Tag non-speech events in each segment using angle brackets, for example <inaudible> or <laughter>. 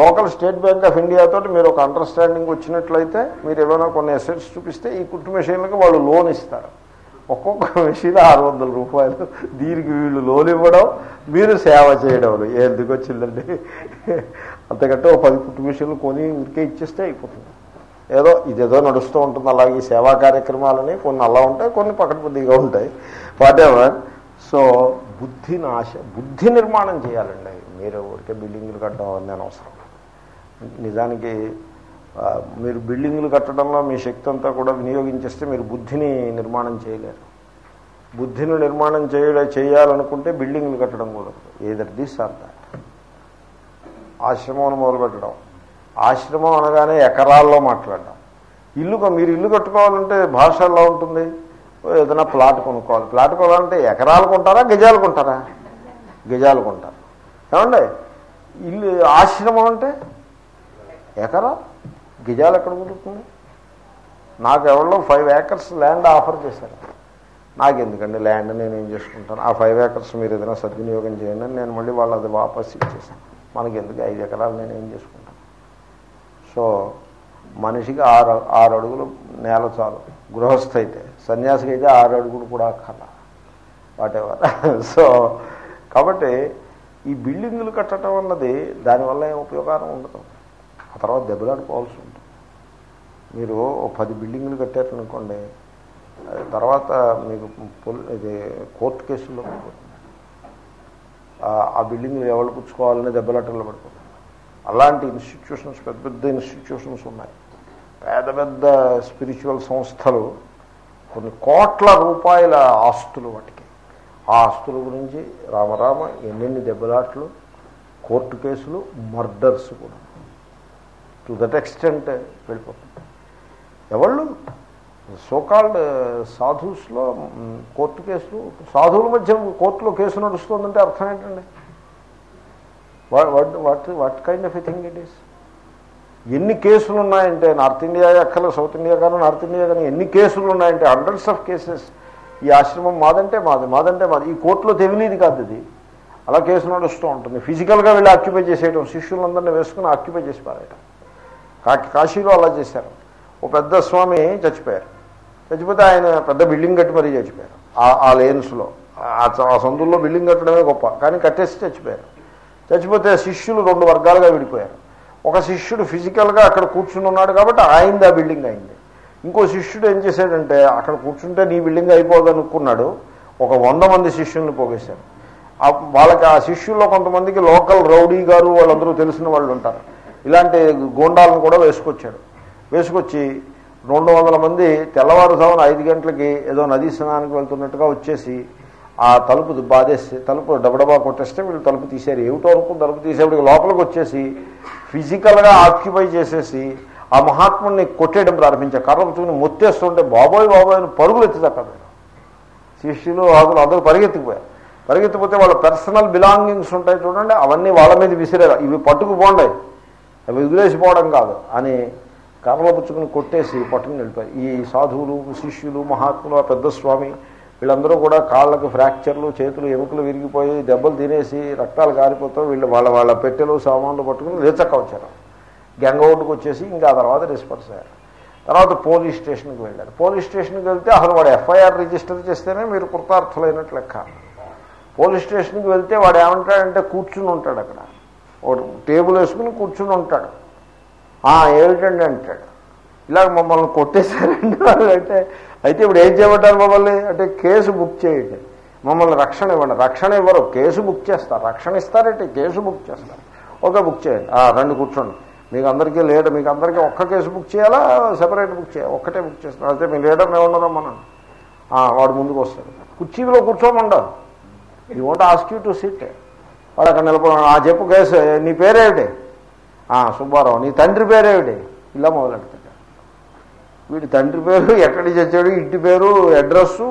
Local state bank of ఇండియాతో మీరు ఒక అండర్స్టాండింగ్ వచ్చినట్లయితే మీరు ఏమైనా కొన్ని అసెట్స్ చూపిస్తే ఈ కుట్టు మెషిన్లకు వాళ్ళు లోన్ ఇస్తారు. ఒక్కొక్క మెషిన్ ఆరు వందల రూపాయలు. దీనికి వీళ్ళు లోన్ ఇవ్వడం మీరు సేవ చేయడం. ఎందుకు వచ్చిందండి? అంతకంటే ఒక పది కుట్టు మెషిన్లు కొని ఊరికే ఇచ్చేస్తే అయిపోతుంది. ఏదో ఇదేదో నడుస్తూ ఉంటుంది. అలాగే సేవా కార్యక్రమాలని కొన్ని అలా ఉంటాయి కొన్ని పకడ్బందీగా ఉంటాయి. వాటెవర్ సో బుద్ధి నాశ బుద్ధి నిర్మాణం చేయాలండి. మీరు ఊరికే బిల్డింగ్లు కట్టడం అన్నీ అవసరం. నిజానికి మీరు బిల్డింగ్లు కట్టడంలో మీ శక్తి అంతా కూడా వినియోగించేస్తే మీరు బుద్ధిని నిర్మాణం చేయలేరు. బుద్ధిని నిర్మాణం చేయ చేయాలనుకుంటే బిల్డింగ్లు కట్టడం కుదరదు. ఏదర్ దిస్ ఆర్ దాట్ ఆశ్రమం మొదలు పెట్టడం. ఆశ్రమం అనగానే ఎకరాల్లో మాట్లాడడం. ఇల్లు మీరు ఇల్లు కట్టుకోవాలంటే భాష ఎలా ఉంటుంది. ఏదైనా ప్లాట్ కొనుక్కోవాలి. ప్లాట్ కొనాలంటే ఎకరాలు కొంటారా గజాలు కొంటారా? గజాలు కొంటారు. ఏమండి? ఇల్లు ఆశ్రమం అంటే ఎకరా? గిజాలు ఎక్కడ కుదురుతుంది నాకు ఎవరో ఫైవ్ ఏకర్స్ ల్యాండ్ ఆఫర్ చేశారు. నాకు ఎందుకండి ల్యాండ్ నేను ఏం చేసుకుంటాను? ఆ ఫైవ్ ఏకర్స్ మీరు ఏదైనా సద్వినియోగం చేయండి అని నేను మళ్ళీ వాళ్ళు అది వాపస్ ఇచ్చేసాను మనకి ఎందుకు ఐదు ఎకరాలు నేను ఏం చేసుకుంటాను? సో మనిషికి ఆరు ఆరు అడుగులు నేల చాలు. గృహస్థ అయితే సన్యాసికి అయితే ఆరు అడుగులు కూడా కల. వాటెవర్. <laughs> సో కాబట్టి ఈ బిల్డింగులు కట్టడం అన్నది దానివల్ల ఏం ఉపయోగం ఉండదు. ఆ తర్వాత దెబ్బలాడుకోవాల్సి ఉంటుంది. మీరు ఓ పది బిల్డింగ్లు కట్టారనుకోండి తర్వాత మీకు పొల్ ఇది కోర్టు కేసుల్లో పడిపోతుంది ఆ- ఆ బిల్డింగ్లు ఎవరు పుచ్చుకోవాలని దెబ్బలాటల్లో పడిపోతుంది అలాంటి ఇన్స్టిట్యూషన్స్ పెద్ద పెద్ద ఇన్స్టిట్యూషన్స్ ఉన్నాయి. పెద్ద పెద్ద స్పిరిచువల్ సంస్థలు కొన్ని కోట్ల రూపాయల ఆస్తులు వాటికి. ఆ ఆస్తుల గురించి రామరామ ఎన్నెన్ని దెబ్బలాట్లు కోర్టు కేసులు మర్డర్స్ కూడా. టు దట్ ఎక్స్టెంట్ వెళ్ళిపోతుంది ఎవళ్ళు? సోకాల్డ్ uh, సాధుస్లో కోర్టు కేసులు సాధువుల మధ్య కోర్టులో కేసు నడుస్తుందంటే అర్థం ఏంటండి? What what what kind of a thing it is ఎన్ని కేసులు ఉన్నాయంటే నార్త్ ఇండియా ఎక్కల సౌత్ ఇండియా కానీ నార్త్ ఇండియా కానీ ఎన్ని కేసులు ఉన్నాయంటే హండ్రెడ్స్ ఆఫ్ కేసెస్ ఈ ఆశ్రమం మాదంటే మాది మాదంటే మాది. ఈ కోర్టులో తెలియదు కాదు ఇది. అలా కేసు నడుస్తూ ఉంటుంది. ఫిజికల్గా వెళ్ళి ఆక్యుపై చేసేయడం శిష్యులందరినీ వేసుకుని ఆక్యుపై చేసి పారేయటం. కాశీలో అలా చేశారు. ఓ పెద్ద స్వామి చచ్చిపోయారు. చచ్చిపోతే ఆయన పెద్ద బిల్డింగ్ కట్టి మరీ చచ్చిపోయారు. ఆ- లేన్స్లో ఆ చ- ఆ సందుల్లో బిల్డింగ్ కట్టడమే గొప్ప. కానీ కట్టేసి చచ్చిపోయారు. చచ్చిపోతే శిష్యులు రెండు వర్గాలుగా విడిపోయారు. ఒక శిష్యుడు ఫిజికల్గా అక్కడ కూర్చుని ఉన్నాడు కాబట్టి ఆయనది ఆ బిల్డింగ్ అయింది. ఇంకో శిష్యుడు ఏం చేశాడంటే అక్కడ కూర్చుంటే నీ బిల్డింగ్ అయిపోదు అనుకున్నాడు. ఒక వంద మంది శిష్యుల్ని పోగేశారు. వాళ్ళకి ఆ శిష్యుల్లో కొంతమందికి లోకల్ రౌడీ గారు వాళ్ళందరూ తెలిసిన వాళ్ళు ఉంటారు. ఇలాంటి గోండాలను కూడా వేసుకొచ్చాడు. వేసుకొచ్చి రెండు వందల మంది తెల్లవారుజామున ఐదు గంటలకి ఏదో నదీ స్నానానికి వెళ్తున్నట్టుగా వచ్చేసి ఆ తలుపు బాధేసి తలుపు డబడబా కొట్టేస్తే వీళ్ళు తలుపు తీశారు. ఏమిటో అనుకుని తలుపు తీసేవాడికి లోపలికి వచ్చేసి ఫిజికల్గా ఆక్యుపై చేసేసి ఆ మహాత్ముడిని కొట్టేయడం ప్రారంభించారు. కర్రపుచ్చుకుని మొత్తేస్తుంటే బాబోయ్ బాబోయ్ అని పరుగులు ఎత్తి శిష్యులు ఆకులు అందరూ పరిగెత్తిపోయారు. పరిగెత్తిపోతే వాళ్ళ పర్సనల్ బిలాంగింగ్స్ ఉంటాయి చూడండి అవన్నీ వాళ్ళ మీద విసిరారు ఇవి పట్టుకుపోండి. అవి వదిలేసిపోవడం కాదు అని కర్రలు పుచ్చుకుని కొట్టేసి పట్టుకుని వెళ్ళిపోయారు ఈ సాధువులు శిష్యులు మహాత్ములు పెద్ద స్వామి వీళ్ళందరూ కూడా కాళ్ళకు ఫ్రాక్చర్లు చేతులు ఎముకలు విరిగిపోయి దెబ్బలు తినేసి రక్తాలు కారిపోతూ వీళ్ళు వాళ్ళ వాళ్ళ పెట్టెలు సామాన్లు పట్టుకుని లేచక్క వచ్చారు. గంగౌట్కి వచ్చేసి ఇంకా ఆ తర్వాత డిస్పర్స్ అయ్యారు. తర్వాత పోలీస్ స్టేషన్కి వెళ్ళారు. పోలీస్ స్టేషన్కి వెళ్తే అసలు వాడు ఎఫ్ఐఆర్ రిజిస్టర్ చేస్తేనే మీరు కృతార్థులైనట్లు లెక్క. పోలీస్ స్టేషన్కి వెళ్తే వాడు ఏమంటాడంటే కూర్చుని ఉంటాడు అక్కడ. ఒక టేబుల్ వేసుకుని కూర్చుని ఉంటాడు. ఏమిటండి అంటాడు. ఇలాగ మమ్మల్ని కొట్టేశారండి వాళ్ళు అంటే అయితే ఇప్పుడు ఏం చేయమంటారు మమ్మల్ని? అంటే కేసు బుక్ చేయండి. మమ్మల్ని రక్షణ ఇవ్వండి. రక్షణ ఇవ్వరు. కేసు బుక్ చేస్తారు. రక్షణ ఇస్తారంటే కేసు బుక్ చేస్తారు. ఓకే బుక్ చేయండి. రెండు కూర్చోండి. మీకు అందరికీ లీడర్ మీకు అందరికీ ఒక్క కేసు బుక్ చేయాలా? సెపరేట్ బుక్ చేయాలి ఒక్కటే బుక్ చేస్తారు. అయితే మీ లీడర్ ఏమన్నారో మనం వాడు ముందుకు వస్తాడు. కుర్చీలో కూర్చోమండవు you want ask you to sit వాడు అక్కడ నిలబడి ఆ చెప్పు కేసు నీ పేరేమిటి? సుబ్బారావు నీ తండ్రి పేరేమిటి? ఇలా మొదలెడతాడు. వీడి తండ్రి పేరు ఎక్కడి చచ్చాడు వచ్చాడు ఇంటి పేరు అడ్రస్సు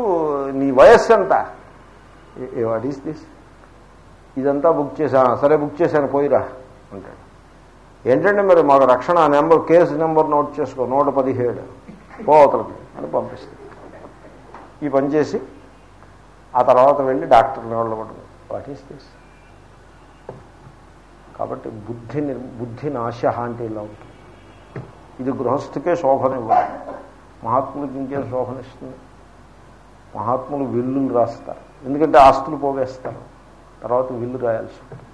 నీ వయస్సు ఎంత? What is this? ఇదంతా బుక్ చేశాను సరే బుక్ చేశాను పోయిరా అంటాడు. ఏంటంటే మరి మాకు రక్షణ నెంబర్ కేసు నెంబర్ నోట్ చేసుకో నూట పదిహేడు. పోవతలకి అని పంపిస్తుంది ఈ పని చేసి ఆ తర్వాత వెళ్ళి డాక్టర్ని వాళ్ళు పట్టుకో వాట్ ఈస్ దిస్? కాబట్టి బుద్ధి బుద్ధి నాశ అంటే ఇలా ఉంటుంది. ఇది గృహస్థుకే శోభనివ్వాలి మహాత్ములకి ఇంకేం శోభనిస్తుంది మహాత్ములు విల్లులు రాస్తారు. ఎందుకంటే ఆస్తులు పోగేస్తారు. తర్వాత విల్లు రాయాల్సి ఉంటుంది.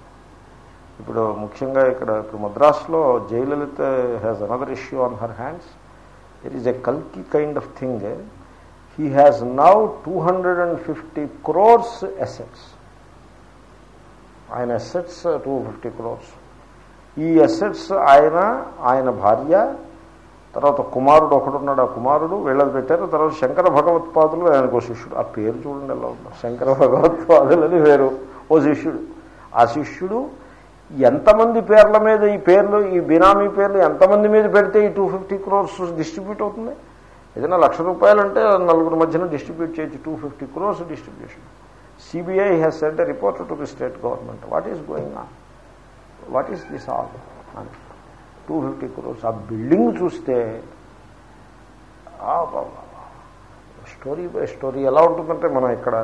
ఇప్పుడు ముఖ్యంగా ఇక్కడ ఇప్పుడు మద్రాసులో Jayalalithaa has another issue on her hands it is a కల్కి kind of thing he has now two hundred and fifty crores assets ఆయన అసెట్స్ టూ ఫిఫ్టీ క్రోర్స్ ఈ అసెట్స్ ఆయన ఆయన భార్య తర్వాత కుమారుడు ఒకడున్నాడు ఆ కుమారుడు వీళ్ళది పెట్టారు తర్వాత శంకర భగవత్పాదులు ఆయనకు శిష్యుడు. ఆ పేరు చూడండి ఎలా ఉందో. శంకర భగవత్పాదులని వేరు. ఓ శిష్యుడు. ఆ శిష్యుడు ఎంతమంది పేర్ల మీద ఈ పేర్లు ఈ బినామీ పేర్లు ఎంతమంది మీద పెడితే ఈ టూ ఫిఫ్టీ క్రోర్స్ డిస్ట్రిబ్యూట్ అవుతుంది? ఏదైనా లక్ష రూపాయలు అంటే నలుగురు మధ్యన డిస్ట్రిబ్యూట్ చేయొచ్చు. Two fifty crores distribution CBI has said a report to the state government what is going on what is this all అని టూ ఫిఫ్టీ క్రోర్స్ ఆ బిల్డింగ్ చూస్తే స్టోరీ బై స్టోరీ ఎలా ఉంటుందంటే మనం ఇక్కడ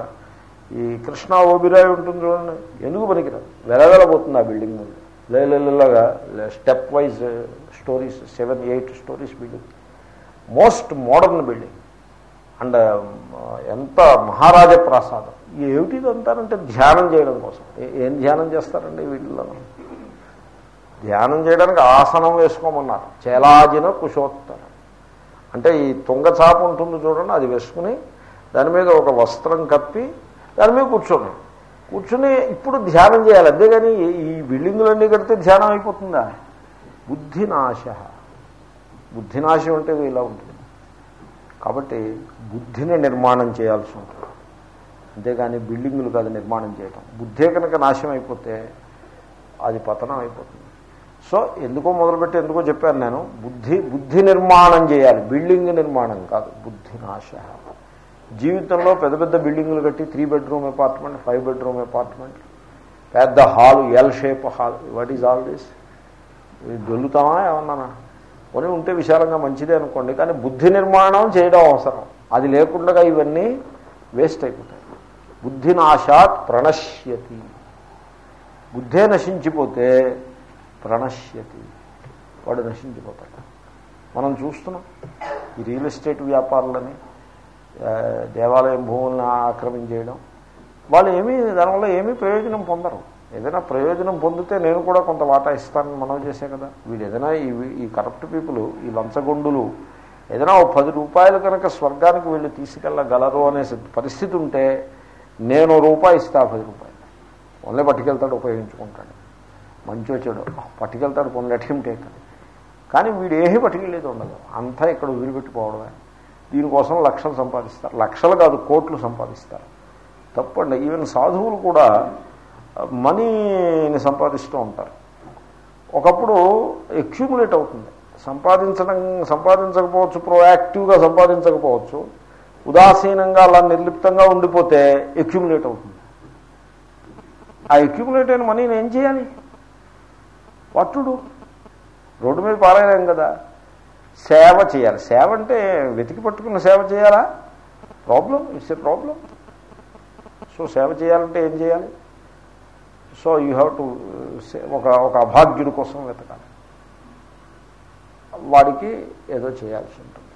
ఈ కృష్ణా ఓబిరాయి ఉంటుంది చూడండి. ఎందుకు పనికిరాదు? వెలవెలబోతుంది ఆ బిల్డింగ్ ముందు. లేలాగా step wise stories seven eight stories building most modern building and ఎంత మహారాజ ప్రాసాదం. ఏమిటి అంటారంటే ధ్యానం చేయడం కోసం. ఏం ధ్యానం చేస్తారండి వీటిలో ధ్యానం చేయడానికి ఆసనం వేసుకోమన్నారు. చేలాజిన కుశోత్తరం. అంటే ఈ తుంగచాప ఉంటుంది చూడండి అది వేసుకుని దాని మీద ఒక వస్త్రం కప్పి దాని మీద కూర్చోండి కూర్చుని ఇప్పుడు ధ్యానం చేయాలి. అంతేగాని ఈ బిల్డింగులన్నీ కడితే ధ్యానం అయిపోతుందా? బుద్ధినాశ. బుద్ధినాశం అంటే ఇలా ఉంటుంది. కాబట్టి బుద్ధిని నిర్మాణం చేయాల్సి ఉంటుంది. అంతేగాని బిల్డింగులు కాదు నిర్మాణం చేయటం. బుద్ధే కనుక నాశనం అయిపోతే అది పతనం అయిపోతుంది. సో ఎందుకో మొదలుపెట్టి ఎందుకో చెప్పాను నేను. బుద్ధి బుద్ధి నిర్మాణం చేయాలి. బిల్డింగ్ నిర్మాణం కాదు. బుద్ధి నాశ. జీవితంలో పెద్ద పెద్ద బిల్డింగులు కట్టి three bedroom apartment five bedroom apartment పెద్ద hall L shape hall what is all this దొల్లుతామా ఏమన్నానా? కొని ఉంటే విశాలంగా మంచిదే అనుకోండి కానీ బుద్ధి నిర్మాణం చేయడం అవసరం. అది లేకుండా ఇవన్నీ వేస్ట్ అయిపోతాయి. బుద్ధి నాశాత్ ప్రణశ్యతి. బుద్ధే నశించిపోతే ప్రణశ్యతి. వాడు నశించిపోతాడు. మనం చూస్తున్నాం ఈ రియల్ ఎస్టేట్ వ్యాపారులని దేవాలయం భూములను ఆక్రమించేయడం. వాళ్ళు ఏమీ దానివల్ల ఏమీ ప్రయోజనం పొందరు. ఏదైనా ప్రయోజనం పొందితే నేను కూడా కొంత వాటా ఇస్తానని మనం చేసే కదా. వీడు ఏదైనా ఈ ఈ కరప్ట్ పీపుల్ ఈ లంచగొండులు ఏదైనా ఓ పది రూపాయలు కనుక స్వర్గానికి వీళ్ళు తీసుకెళ్ళగలరు అనే పరిస్థితి ఉంటే నేను రూపాయి ఇస్తా ఆ పది రూపాయలు. ఓన్లీ పట్టుకెళ్తాడు ఉపయోగించుకుంటాడు. మంచి వచ్చాడు పట్టుకెళ్తాడు కొన్ని అటెంప్ట్ కానీ వీడు ఏమీ పట్టుకెళ్ళేది ఉండదు. అంతా ఇక్కడ వదిలిపెట్టుకోవడమే దీనికోసం లక్షలు సంపాదిస్తారు. లక్షలు కాదు కోట్లు సంపాదిస్తారు. తప్పండి. ఈవెన్ సాధువులు కూడా మనీని సంపాదిస్తూ ఉంటారు. ఒకప్పుడు ఎక్యూములేట్ అవుతుంది. సంపాదించడం సంపాదించకపోవచ్చు ప్రోయాక్టివ్గా సంపాదించకపోవచ్చు ఉదాసీనంగా అలా నిర్లిప్తంగా ఉండిపోతే ఎక్యూములేట్ అవుతుంది. ఆ ఎక్యూములేట్ అయిన మనీని ఏం చేయాలి? పట్టుడు రోడ్డు మీద పారేయలేం కదా? సేవ చేయాలి. సేవ అంటే వెతికి పట్టుకున్న సేవ చేయాలా? Problem it's a problem so సేవ చేయాలంటే ఏం చేయాలి? సో యూ హ్యావ్ టు ఒక ఒక అభాగ్యుడి కోసం వెతకాలి. వాడికి ఏదో చేయాల్సి ఉంటుంది.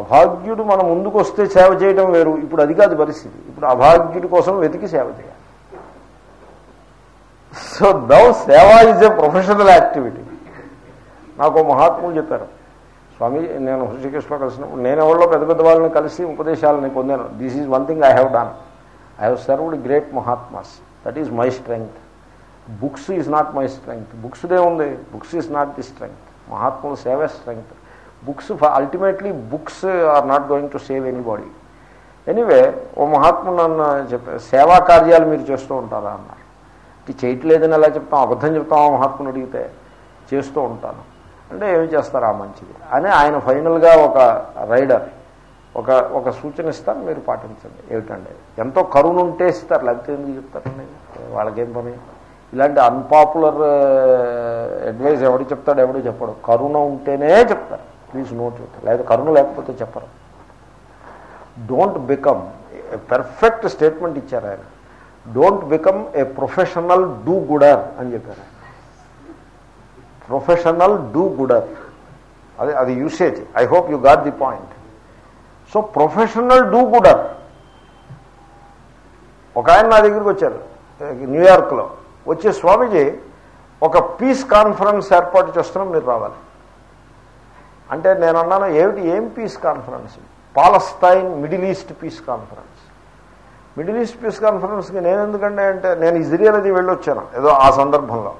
అభాగ్యుడు మన ముందుకు వస్తే సేవ చేయడం వేరు. ఇప్పుడు అది కాదు పరిస్థితి. ఇప్పుడు అభాగ్యుడి కోసం వెతికి సేవ చేయాలి. సో దౌ సేవ ఈజ్ ఏ ప్రొఫెషనల్ యాక్టివిటీ. నాకు మహాత్ములు చెప్పారు స్వామి నేను హృషికేశ్లో కలిసినప్పుడు నేను ఎవరిలో పెద్ద పెద్ద వాళ్ళని కలిసి ఉపదేశాలని పొందాను. This is one thing I have done I have served great mahatmas that is my strength books is not my strength బుక్స్దే ఉంది. Books is not the strength మహాత్ముల సేవే strength books ultimately books are not going to save any body anyway ఓ మహాత్ముడు నన్ను చెప్పారు సేవా కార్యాలు మీరు చేస్తూ ఉంటారా అన్నారు. ఇది చేయట్లేదని ఎలా చెప్తాం అబద్ధం చెప్తాం ఆ మహాత్ముని అడిగితే చేస్తూ ఉంటాను. అంటే ఏమి చేస్తారా మంచిది? అని ఆయన ఫైనల్గా ఒక రైడర్ ఒక ఒక సూచన ఇస్తారు మీరు పాటించండి. ఏమిటండి ఎంతో కరుణ ఉంటే ఇస్తారు లేకపోతే ఎందుకు చెప్తారండి? వాళ్ళకేం పని? ఇలాంటి అన్పాపులర్ అడ్వైస్ uh, ఎవడు చెప్తాడు ఎవడు చెప్పడు. కరుణ ఉంటేనే చెప్తారు. ప్లీజ్ నోట్ ఇట్ లేదా కరుణ లేకపోతే చెప్పరు. డోంట్ బికమ్ పెర్ఫెక్ట్ స్టేట్మెంట్ ఇచ్చారు ఆయన. Don't become a professional do gooder అని చెప్పారు ప్రొఫెషనల్ డూ గుడర్ అది అది usage I hope you got the point so professional do gooder ఒక ఆయన నా దగ్గరికి వచ్చారు న్యూయార్క్లో. వచ్చే స్వామీజీ ఒక పీస్ కాన్ఫరెన్స్ ఏర్పాటు చేస్తున్నాం మీరు రావాలి. అంటే నేను అన్నాను ఏమిటి ఏం peace conference? Palestine Middle East peace conference. Middle East peace కాన్ఫరెన్స్కి నేను ఎందుకంటే అంటే నేను ఇజ్రాయల్ అది వెళ్ళొచ్చాను ఏదో ఆ సందర్భంలో.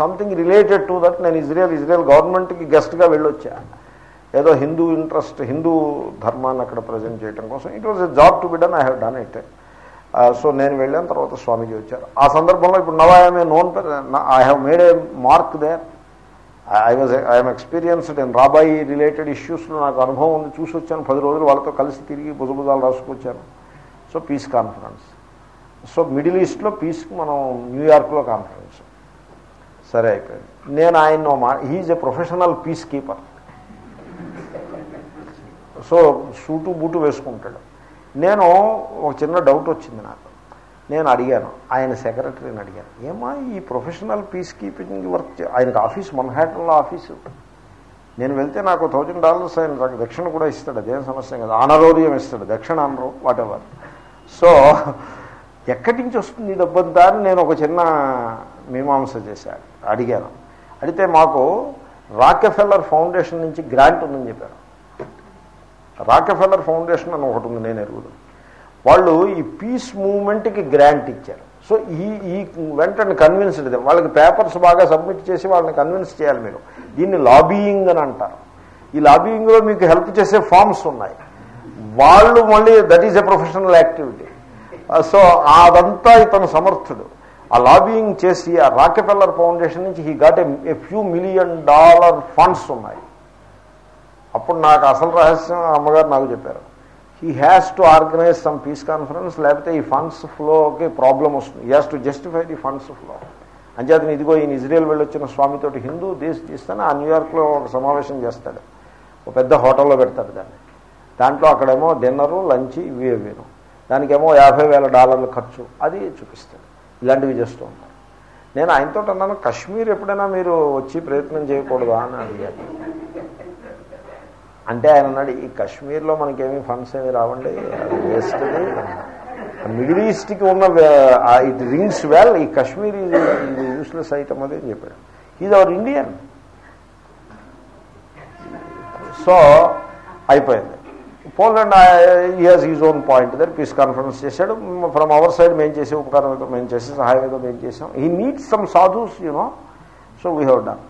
సంథింగ్ రిలేటెడ్ టు దట్ నేను ఇజ్రాయల్ ఇజ్రాయల్ గవర్నమెంట్కి గెస్ట్గా వెళ్ళొచ్చా. ఏదో హిందూ ఇంట్రెస్ట్ హిందూ ధర్మాన్ని అక్కడ ప్రజెంట్ చేయడం కోసం. It was a job to be done I have done it so నేను వెళ్ళాను తర్వాత స్వామీజీ వచ్చారు. ఆ సందర్భంలో ఇప్పుడు now I'm a known I have made a mark there I was I'm experienced in rabbi related ఇష్యూస్లో నాకు అనుభవం ఉంది చూసి వచ్చాను పది రోజులు వాళ్ళతో కలిసి తిరిగి భుజభుజాలు రాసుకొచ్చాను. So peace conference so Middle ఈస్ట్లో పీస్కి మనం న్యూయార్క్లో కాన్ఫరెన్స్ సరే అయిపోయింది. నేను ఆయన మా he a professional peace keeper so suit boot వేసుకుంటాడు. నేను ఒక చిన్న డౌట్ వచ్చింది నాకు. నేను అడిగాను ఆయన సెక్రటరీని అడిగాను ఏమా ఈ ప్రొఫెషనల్ పీస్ కీపింగ్ వర్క్ ఆయనకు ఆఫీస్ మన్హాటన్లో ఆఫీసు నేను వెళ్తే నాకు థౌజండ్ డాలర్స్ ఆయన నాకు దక్షిణ కూడా ఇస్తాడు అదేం సమస్య కదా. ఆనరోరియం ఇస్తాడు దక్షిణ అనరు వాట్ ఎవర్ సో ఎక్కడి నుంచి వస్తుంది ఈ డబ్బంతా అని నేను ఒక చిన్న మీమాంస చేశాను అడిగాను. అడిగితే మాకు రాకెఫెల్లర్ ఫౌండేషన్ నుంచి గ్రాంట్ ఉందని చెప్పారు. రాకెఫెల్లర్ ఫౌండేషన్ అని ఒకటి ఉంది నేను ఎరుగుదు. వాళ్ళు ఈ పీస్ మూవ్మెంట్కి గ్రాంట్ ఇచ్చారు. సో ఈ ఈ వెంటనే కన్విన్స్డ్ వాళ్ళకి పేపర్స్ బాగా సబ్మిట్ చేసి వాళ్ళని కన్విన్స్ చేయాలి మీరు. దీన్ని లాబీయింగ్ అని అంటారు. ఈ లాబీయింగ్లో మీకు హెల్ప్ చేసే ఫామ్స్ ఉన్నాయి. వాళ్ళు మళ్ళీ that is a professional activity so అదంతా ఇతను సమర్థుడు. ఆ లాబీయింగ్ చేసి ఆ రాకెపెల్లర్ ఫౌండేషన్ నుంచి he got a few million dollar funds ఉన్నాయి. అప్పుడు నాకు అసలు రహస్యం అమ్మగారు నాకు చెప్పారు. He has to organize some peace conference లేకపోతే ఈ ఫండ్స్ ఫ్లోకి ప్రాబ్లం వస్తుంది. He has to justify the funds flow అంచేతను ఇదిగో ఈయన ఇజ్రాయెల్ వెళ్ళొచ్చిన స్వామితోటి హిందూ దేశ తీస్తాను ఆ న్యూయార్క్లో ఒక సమావేశం చేస్తాడు. ఒక పెద్ద హోటల్లో పెడతాడు దాన్ని. దాంట్లో అక్కడేమో డిన్నరు లంచ్ ఇవి ఇవేను దానికేమో యాభై వేల డాలర్లు ఖర్చు అది చూపిస్తాడు. ఇలాంటివి చేస్తూ ఉంటాను నేను ఆయనతో అన్నాను కశ్మీర్ ఎప్పుడైనా మీరు వచ్చి ప్రయత్నం చేయకూడదా? అని అడిగాను అంటే ఆయన అన్నాడు ఈ కశ్మీర్లో మనకేమీ ఫండ్స్ ఏమి రావండి అది వేస్ట్ మిడిల్ ఈస్ట్కి ఉన్న ఇట్ రింగ్స్ వెల్ ఈ కశ్మీర్ ఇది యూస్లెస్ ఐటమ్ అది అని చెప్పాడు. ఈజ్ అవర్ ఇండియన్ సో అయిపోయింది. Poland is is own point దగ్గర పీస్ కాన్ఫరెన్స్ చేశాడు. ఫ్రమ్ అవర్ సైడ్ మేము చేసే ఉపకారం ఏదో మేము చేసి సహాయం ఏదో మేము చేసాం. ఈ needs some sadhus you know so we have done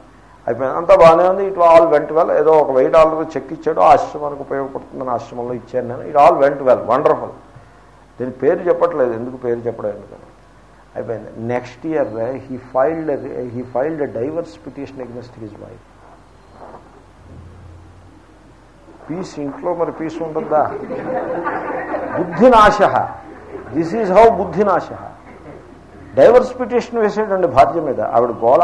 అయిపోయింది. అంతా బాగానే ఉంది. ఇట్ ఆల్ వెంట్ వెల్ ఏదో ఒక వెయ్యి డాలర్ చెక్ ఇచ్చాడు. ఆశ్రమానికి ఉపయోగపడుతుందని ఆశ్రమంలో ఇచ్చాను నేను. It all went well wonderful దీని పేరు చెప్పట్లేదు. ఎందుకు పేరు చెప్పడం ఎందుకని అయిపోయింది. Next year he filed he filed divorce petition against his wife peace ఇంట్లో మరి పీస్ ఉంటుందా? బుద్ధినాశ. దిస్ ఈజ్ హౌ బుద్ధినాశ. డైవర్స్ పిటిషన్ వేసేటండి భార్య మీద. ఆవిడ గోళ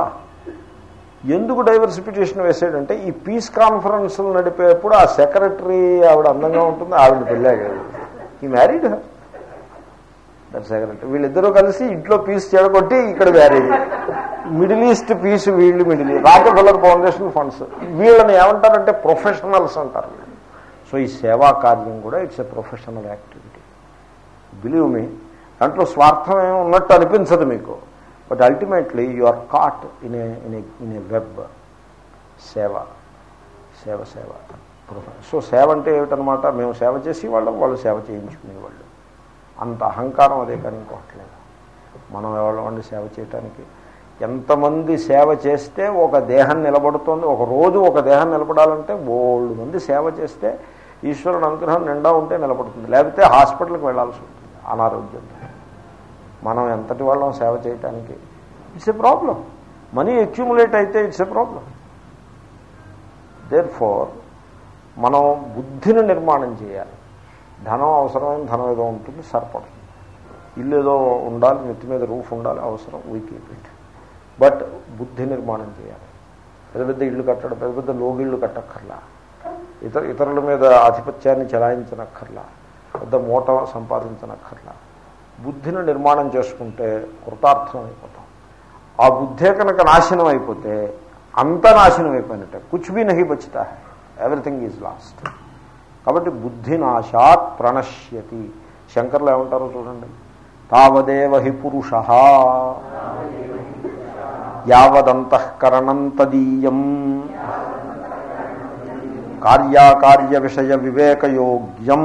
ఎందుకు డైవర్సిఫికేషన్ వేసాడంటే ఈ పీస్ కాన్ఫరెన్స్లు నడిపేప్పుడు ఆ సెక్రటరీ ఆవిడ అందంగా ఉంటుంది ఆవిడ పెళ్ళాడు. ఈ మ్యారీడ్ దట్ సెక్రటరీ వీళ్ళిద్దరూ కలిసి ఇంట్లో పీస్ చేడగొట్టి ఇక్కడ మ్యారేజ్ మిడిల్ ఈస్ట్ పీస్ వీళ్ళు మిడిల్ రాకెఫెల్లర్ ఫౌండేషన్ ఫండ్స్ వీళ్ళని ఏమంటారంటే ప్రొఫెషనల్స్ అంటారు. సో ఈ సేవా కార్యం కూడా it's a professional activity believe me దాంట్లో స్వార్థం ఏమి ఉన్నట్టు అనిపించదు మీకు. But ultimately you are caught in a in a in a web సేవ. సేవ సేవ. సో సేవ అంటే ఏమిటనమాట మేము సేవ చేసి వాళ్ళం వాళ్ళు సేవ చేయించుకునేవాళ్ళు. అంత అహంకారం అదే కానీ ఇంకోట్లేదు మనం ఎవరి సేవ చేయటానికి? ఎంతమంది సేవ చేస్తే ఒక దేహం నిలబడుతుంది ఒక రోజు ఒక దేహం నిలబడాలంటే ఓళ్ళు మంది సేవ చేస్తే ఈశ్వరుని అనుగ్రహం నిండా ఉంటే నిలబడుతుంది. లేకపోతే హాస్పిటల్కి వెళ్ళాల్సి ఉంటుంది అనారోగ్యంతో. మనం ఎంతటి వాళ్ళం సేవ చేయటానికి? It's a problem money accumulate అయితే it's a problem there for మనం బుద్ధిని నిర్మాణం చేయాలి. ధనం అవసరమైన ధనం ఏదో ఉంటుంది సరిపడుతుంది. ఇల్లు ఏదో ఉండాలి నెత్తి మీద రూఫ్ ఉండాలి అవసరం వీ కీప్ ఇట్ బట్ బుద్ధి నిర్మాణం చేయాలి. పెద్ద పెద్ద ఇళ్ళు కట్టడం పెద్ద పెద్ద లోగిళ్ళు కట్టక్కర్లా. ఇతర ఇతరుల మీద ఆధిపత్యాన్ని చెలాయించనక్కర్లా. పెద్ద మూట సంపాదించనక్కర్లా. బుద్ధిని నిర్మాణం చేసుకుంటే కృతార్థం అయిపోతాం. ఆ బుద్ధే కనుక నాశనం అయిపోతే అంత నాశనం అయిపోయినట్టే. కుచ్ బి నహి బచ్చుతా ఎవ్రీథింగ్ ఈజ్ లాస్ట్ కాబట్టి బుద్ధినాశాత్ ప్రణశ్యతి. శంకర్లు ఏమంటారో చూడండి. తావదేవ హి పురుష. యావదంతఃకరణం తదీయం కార్యాకార్య విషయ వివేకయోగ్యం.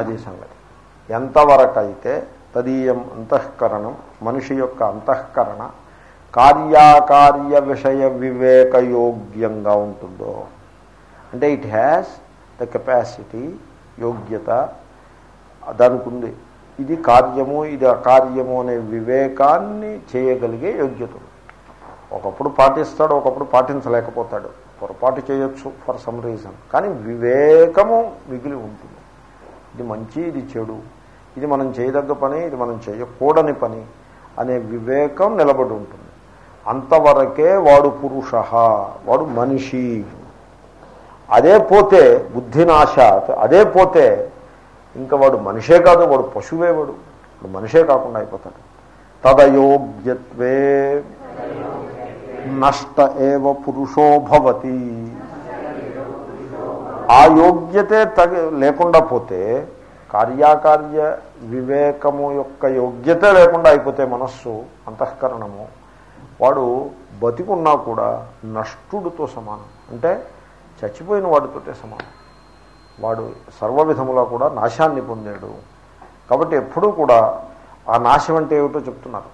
అది సంగతి. ఎంతవరకైతే తదీయం అంతఃకరణం మనిషి యొక్క అంతఃకరణ కార్యాకార్య విషయ వివేకయోగ్యంగా ఉంటుందో అంటే ఇట్ హ్యాస్ ద కెపాసిటీ యోగ్యత దానికి ఉంది ఇది కార్యము ఇది అకార్యము అనే వివేకాన్ని చేయగలిగే యోగ్యత ఒకప్పుడు పాటిస్తాడు ఒకప్పుడు పాటించలేకపోతాడు. పొరపాటు చేయొచ్చు ఫర్ సమ్ రీజన్ కానీ వివేకము మిగిలి ఉంటుంది. ఇది మంచి ఇది చెడు. ఇది మనం చేయదగ్గ పని ఇది మనం చేయకూడని పని అనే వివేకం నిలబడి ఉంటుంది. అంతవరకే వాడు పురుష వాడు మనిషి. అదే పోతే బుద్ధినాశాత్ అదే పోతే ఇంకా వాడు మనిషే కాదు వాడు పశువే వాడు. వాడు మనిషే కాకుండా అయిపోతాడు. తదయోగ్యత్వే నష్ట ఏవ పురుషో భవతి. ఆ యోగ్యతే తగ లేకుండా పోతే కార్యాకార్య వివేకము యొక్క యోగ్యత లేకుండా అయిపోతే మనస్సు అంతఃకరణము వాడు బతికున్నా కూడా నష్టుడితో సమానం. అంటే చచ్చిపోయిన వాడితోటే సమానం. వాడు సర్వవిధములా కూడా నాశాన్ని పొందాడు. కాబట్టి ఎప్పుడూ కూడా ఆ నాశం అంటే ఏమిటో చెప్తున్నారు.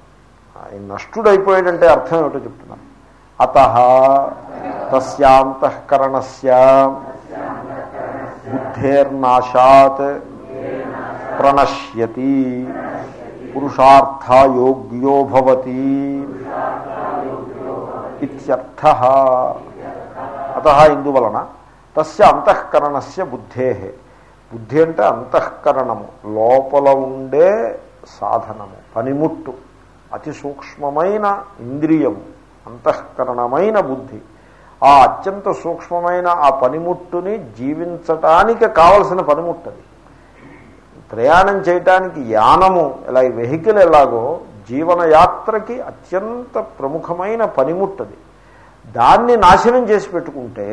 నష్టుడైపోయాడంటే అర్థం ఏమిటో చెప్తున్నారు. అత తస్యాంతఃకరణస్య బుద్ధేర్నాశాత్ ప్రణశ్యతి పురుషార్థయోగ్యో భవతి ఇత్యర్థ. అత ఇందువలన తస్య అంతఃకరణస్య బుద్ధే. బుద్ధి అంటే అంతఃకరణము లోపల ఉండే సాధనము పనిముట్టు అతి సూక్ష్మమైన ఇంద్రియము అంతఃకరణమైన బుద్ధి. ఆ అత్యంత సూక్ష్మమైన ఆ పనిముట్టుని జీవించటానికి కావలసిన పనిముట్టు అది. ప్రయాణం చేయటానికి యానము ఇలా వెహికల్ ఎలాగో జీవనయాత్రకి అత్యంత ప్రముఖమైన పనిముట్టది దాన్ని నాశనం చేసి పెట్టుకుంటే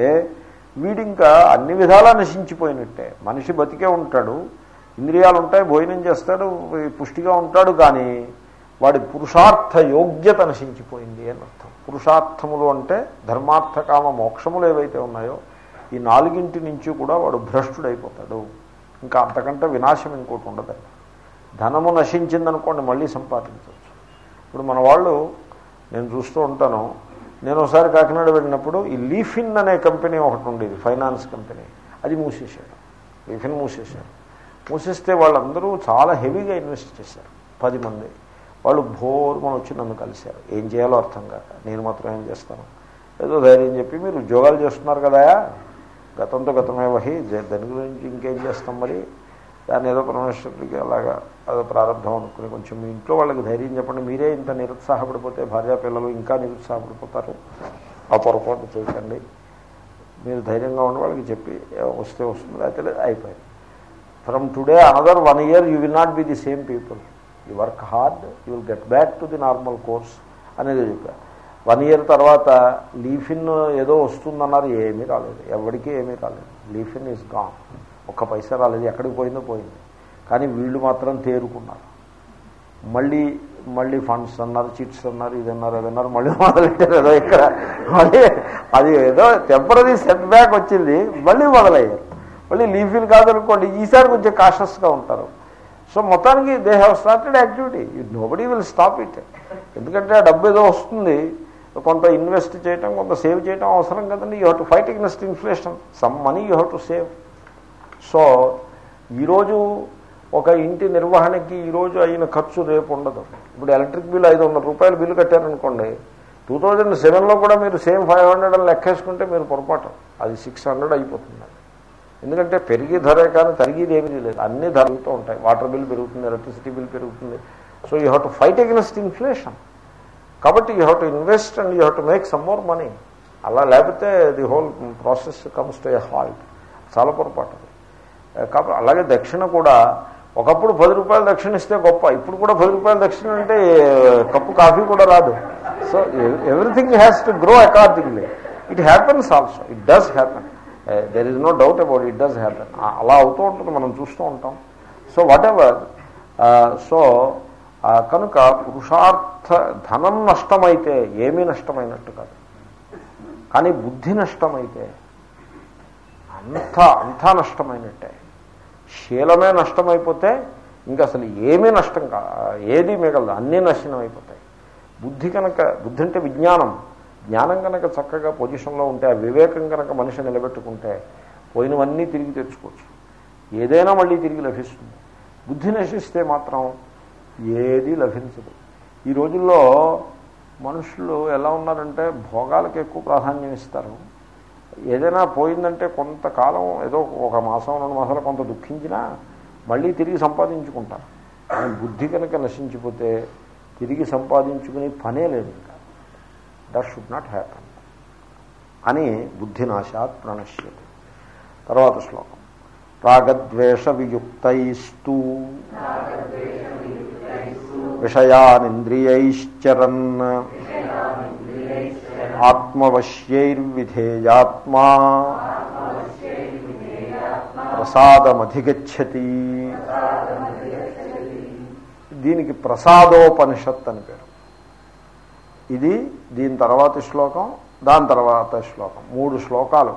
వీడింకా అన్ని విధాలా నశించిపోయినట్టే. మనిషి బతికే ఉంటాడు ఇంద్రియాలు ఉంటాయి భోజనం చేస్తాడు పుష్టిగా ఉంటాడు కానీ వాడి పురుషార్థ యోగ్యత నశించిపోయింది అని అర్థం. పురుషార్థములు అంటే ధర్మార్థకామ మోక్షములు ఏవైతే ఉన్నాయో ఈ నాలుగింటి నుంచి కూడా వాడు భ్రష్టుడైపోతాడు. ఇంకా అంతకంటే వినాశం ఇంకోటి ఉండదండి ధనము నశించిందనుకోండి మళ్ళీ సంపాదించవచ్చు. ఇప్పుడు మన వాళ్ళు నేను చూస్తూ ఉంటాను నేను ఒకసారి కాకినాడ వెళ్ళినప్పుడు ఈ లీఫిన్ అనే కంపెనీ ఒకటి ఉండేది ఫైనాన్స్ కంపెనీ. అది మూసేశాడు లీఫిన్ మూసేశాడు మూసేస్తే వాళ్ళందరూ చాలా హెవీగా ఇన్వెస్ట్ చేశారు. పది మంది. వాళ్ళు భోరుమని వచ్చి నన్ను కలిశారు. ఏం చేయాలో అర్థం కాక. నేను మాత్రం ఏం చేస్తాను? ఏదో ధైర్యం చెప్పి మీరు ఉద్యోగాలు చేస్తున్నారు కదా. గతంతో గతమే వహి దాని గురించి ఇంకేం చేస్తాం మరి? దాన్ని ఏదో పరమేశ్వరుడికి అలాగా అదో ప్రారంభం అనుకుని కొంచెం మీ ఇంట్లో వాళ్ళకి ధైర్యం చెప్పండి. మీరే ఇంత నిరుత్సాహపడిపోతే భార్యా పిల్లలు ఇంకా నిరుత్సాహపడిపోతారు. ఆ పొరపాటు చేయకండి. మీరు ధైర్యంగా ఉండి వాళ్ళకి చెప్పి వస్తే వస్తుంది. అయితే లేదు అయిపోయింది. From today another one year you will not be the same people you work hard you will get back to the normal course అనేది చెప్పారు వన్ ఇయర్ తర్వాత లీఫిన్ ఏదో వస్తుందన్నారు ఏమీ రాలేదు. ఎవరికీ ఏమీ రాలేదు. లీఫిన్ ఈజ్ గాన్ ఒక్క పైసా రాలేదు. ఎక్కడికి పోయిందో పోయింది. కానీ వీళ్ళు మాత్రం తేరుకున్నారు. మళ్ళీ మళ్ళీ ఫండ్స్ అన్నారు చిట్స్ అన్నారు ఇది అన్నారు అది అన్నారు మళ్ళీ మొదలెట్టారు ఏదో ఇక్కడ. మళ్ళీ అది ఏదో టెంపరీ సెట్ బ్యాక్ వచ్చింది. మళ్ళీ మొదలయ్యారు మళ్ళీ లీఫిల్ కాదనుకోండి ఈసారి కొంచెం కాషస్గా ఉంటారు. సో మొత్తానికి they have started activity. Nobody will stop it ఎందుకంటే ఆ డబ్బు ఏదో వస్తుంది. కొంత ఇన్వెస్ట్ చేయటం కొంత సేవ్ చేయటం అవసరం కదండి. You have to fight against inflation some money you have to save so ఈరోజు ఒక ఇంటి నిర్వహణకి ఈరోజు అయిన ఖర్చు రేపు ఉండదు. ఇప్పుడు ఎలక్ట్రిక్ బిల్ ఐదు వందల రూపాయలు బిల్లు కట్టారనుకోండి టూ థౌజండ్ సెవెన్లో కూడా మీరు సేమ్ ఫైవ్ హండ్రెడ్ అని లెక్కేసుకుంటే మీరు పొరపాటు. అది సిక్స్ హండ్రెడ్ అయిపోతుంది. ఎందుకంటే పెరిగి ధరే కానీ తరిగేది ఏమీ లేదు. అన్ని ధరలతో ఉంటాయి. వాటర్ బిల్ పెరుగుతుంది ఎలక్ట్రిసిటీ బిల్ పెరుగుతుంది. So you have to fight against inflation కాబట్టి you have to invest and you have to make some more money అలా లేకపోతే the whole process comes to a halt చాలా పొరపాటు కాబట్టి అలాగే దక్షిణ కూడా ఒకప్పుడు పది రూపాయలు దక్షిణ ఇస్తే గొప్ప. ఇప్పుడు కూడా పది రూపాయలు దక్షిణ అంటే కప్పు కాఫీ కూడా రాదు. So everything has to grow accordingly it happens also it does happen there is no doubt about it does happen అలా అవుతూ ఉంటుంది మనం చూస్తూ ఉంటాం. సో వాట్ ఎవర్ సో కనుక పురుషార్థ ధనం నష్టమైతే ఏమీ నష్టమైనట్టు కాదు. కానీ బుద్ధి నష్టమైతే అంతా అంతా నష్టమైనట్టే. శీలమే నష్టమైపోతే ఇంకా అసలు ఏమీ నష్టం కా ఏది మిగలదు అన్నీ నష్టం అయిపోతాయి బుద్ధి కనుక బుద్ధి అంటే విజ్ఞానం. జ్ఞానం కనుక చక్కగా పొజిషన్లో ఉంటే ఆ వివేకం కనుక మనిషి నిలబెట్టుకుంటే పోయినవన్నీ తిరిగి తెచ్చుకోవచ్చు. ఏదైనా మళ్ళీ తిరిగి లభిస్తుంది. బుద్ధి నశిస్తే మాత్రం ఏది లభించదు. ఈ రోజుల్లో మనుషులు ఎలా ఉన్నారంటే భోగాలకు ఎక్కువ ప్రాధాన్యం ఇస్తారు. ఏదైనా పోయిందంటే కొంతకాలం ఏదో ఒక మాసం రెండు మాసాలు కొంత దుఃఖించినా మళ్ళీ తిరిగి సంపాదించుకుంటారు. బుద్ధి కనుక నశించిపోతే తిరిగి సంపాదించుకునే పనే లేదు. దట్ షుడ్ నాట్ హ్యాపన్ అని బుద్ధినాశాత్ ప్రణశ్యతి తర్వాత శ్లోకం రాగద్వేష వియుక్తైస్తూ విషయానింద్రియైశ్చరన్ ఆత్మవశ్యైర్విధేయాత్మా ప్రసాదమధిగచ్చతి దీనికి ప్రసాదోపనిషత్ అని పేరు. ఇది దీని తర్వాతి శ్లోకం దాని తర్వాత శ్లోకం. మూడు శ్లోకాలు.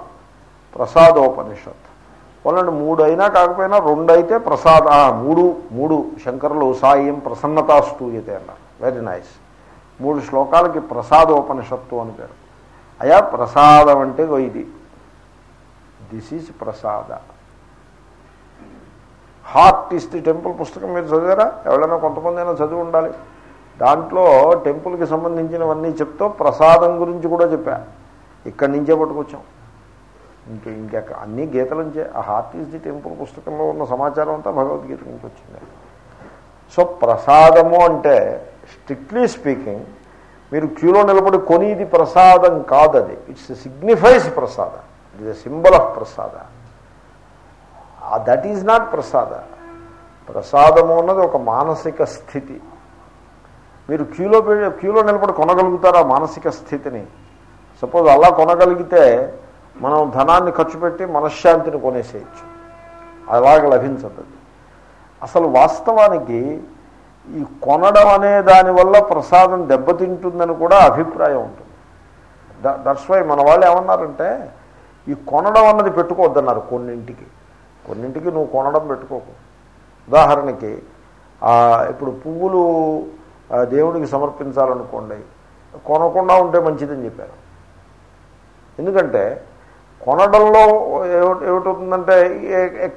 ప్రసాదోపనిషత్. వాళ్ళండి మూడు అయినా కాకపోయినా రెండు అయితే ప్రసాద మూడు మూడు శంకరులు సాయం ప్రసన్నతా స్తూయతే అన్నారు. వెరీ నైస్ మూడు శ్లోకాలకి ప్రసాదోపనిషత్తు అని పేరు. అయా ప్రసాదం అంటే ఇది. This is prasada. Heart is the temple పుస్తకం మీరు చదివారా? ఎవరైనా కొంతమంది అయినా చదివి ఉండాలి. దాంట్లో టెంపుల్కి సంబంధించినవన్నీ చెప్తూ ప్రసాదం గురించి కూడా చెప్పా. ఇక్కడి నుంచే పట్టుకొచ్చాం. ఇంక ఇంకెక్క అన్ని గీతల ఆ హార్ట్ ది టెంపుల్ పుస్తకంలో ఉన్న సమాచారం అంతా భగవద్గీత నుంచి వచ్చింది. సో ప్రసాదము అంటే స్ట్రిక్ట్లీ స్పీకింగ్ మీరు క్యూలో నిలబడి కొనిది ప్రసాదం కాదు అది it's signifies prasada. It is a symbol of prasada. That is not prasada. ప్రసాదము అన్నది ఒక మానసిక స్థితి. మీరు క్యూలో క్యూలో నిలబడి కొనగలుగుతారా మానసిక స్థితిని? సపోజ్ అలా కొనగలిగితే మనం ధనాన్ని ఖర్చు పెట్టి మనశ్శాంతిని కొనేసేయచ్చు. అలాగ లభించదు. అసలు వాస్తవానికి ఈ కొనడం అనే దానివల్ల ప్రసాదం దెబ్బతింటుందని కూడా అభిప్రాయం ఉంటుంది. దట్స్ వై మన వాళ్ళు ఏమన్నారంటే ఈ కొనడం అన్నది పెట్టుకోవద్దన్నారు కొన్నింటికి. కొన్నింటికి నువ్వు కొనడం పెట్టుకోకు. ఉదాహరణకి ఇప్పుడు పువ్వులు దేవుడికి సమర్పించాలనుకోండి కొనకుండా ఉంటే మంచిదని చెప్పారు. ఎందుకంటే కొనడంలో ఏమిటవుతుందంటే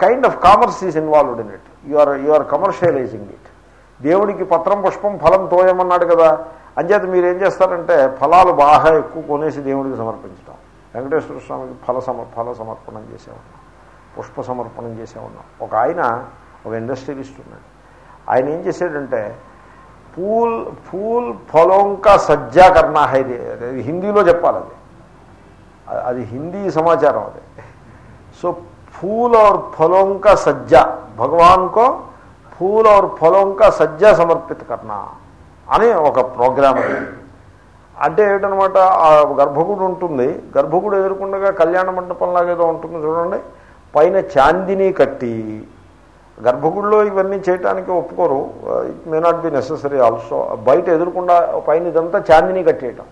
kind of commerce is involved in it you are you are commercializing it దేవుడికి పత్రం పుష్పం ఫలం తోయమన్నాడు కదా. అంచేత మీరు ఏం చేస్తారంటే ఫలాలు బాగా ఎక్కువ కొనేసి దేవుడికి సమర్పించడం వెంకటేశ్వర స్వామికి ఫల సమ ఫల సమర్పణం చేసేవాళ్ళం పుష్ప సమర్పణం చేసేవాళ్ళం ఒక ఆయన ఒక ఇండస్ట్రియలిస్ట్ ఉన్నాడు. ఆయన ఏం చేశాడంటే పూల్ ఫూల్ ఫలోంకా సజ్జా కర్ణా హైది అది హిందీలో చెప్పాలి అది అ- అది హిందీ సమాచారం అది సో ఫూల్ और फलों का सज्जा भगवान को फूल और फलों का सज्जा సమర్పిత కర్నా అని ఒక ప్రోగ్రామ్ అది అంటే ఏమిటనమాట ఆ గర్భగుడి ఉంటుంది గర్భగుడి ఎదుర్కొండగా కళ్యాణ మండపంలాగా ఏదో ఉంటుంది చూడండి పైన చాందిని కట్టి గర్భగుడిలో ఇవన్నీ చేయటానికి ఒప్పుకోరు. It may not be necessary also బయట ఎదుర్కొండా పైన ఇదంతా చాందిని కట్టేయటం.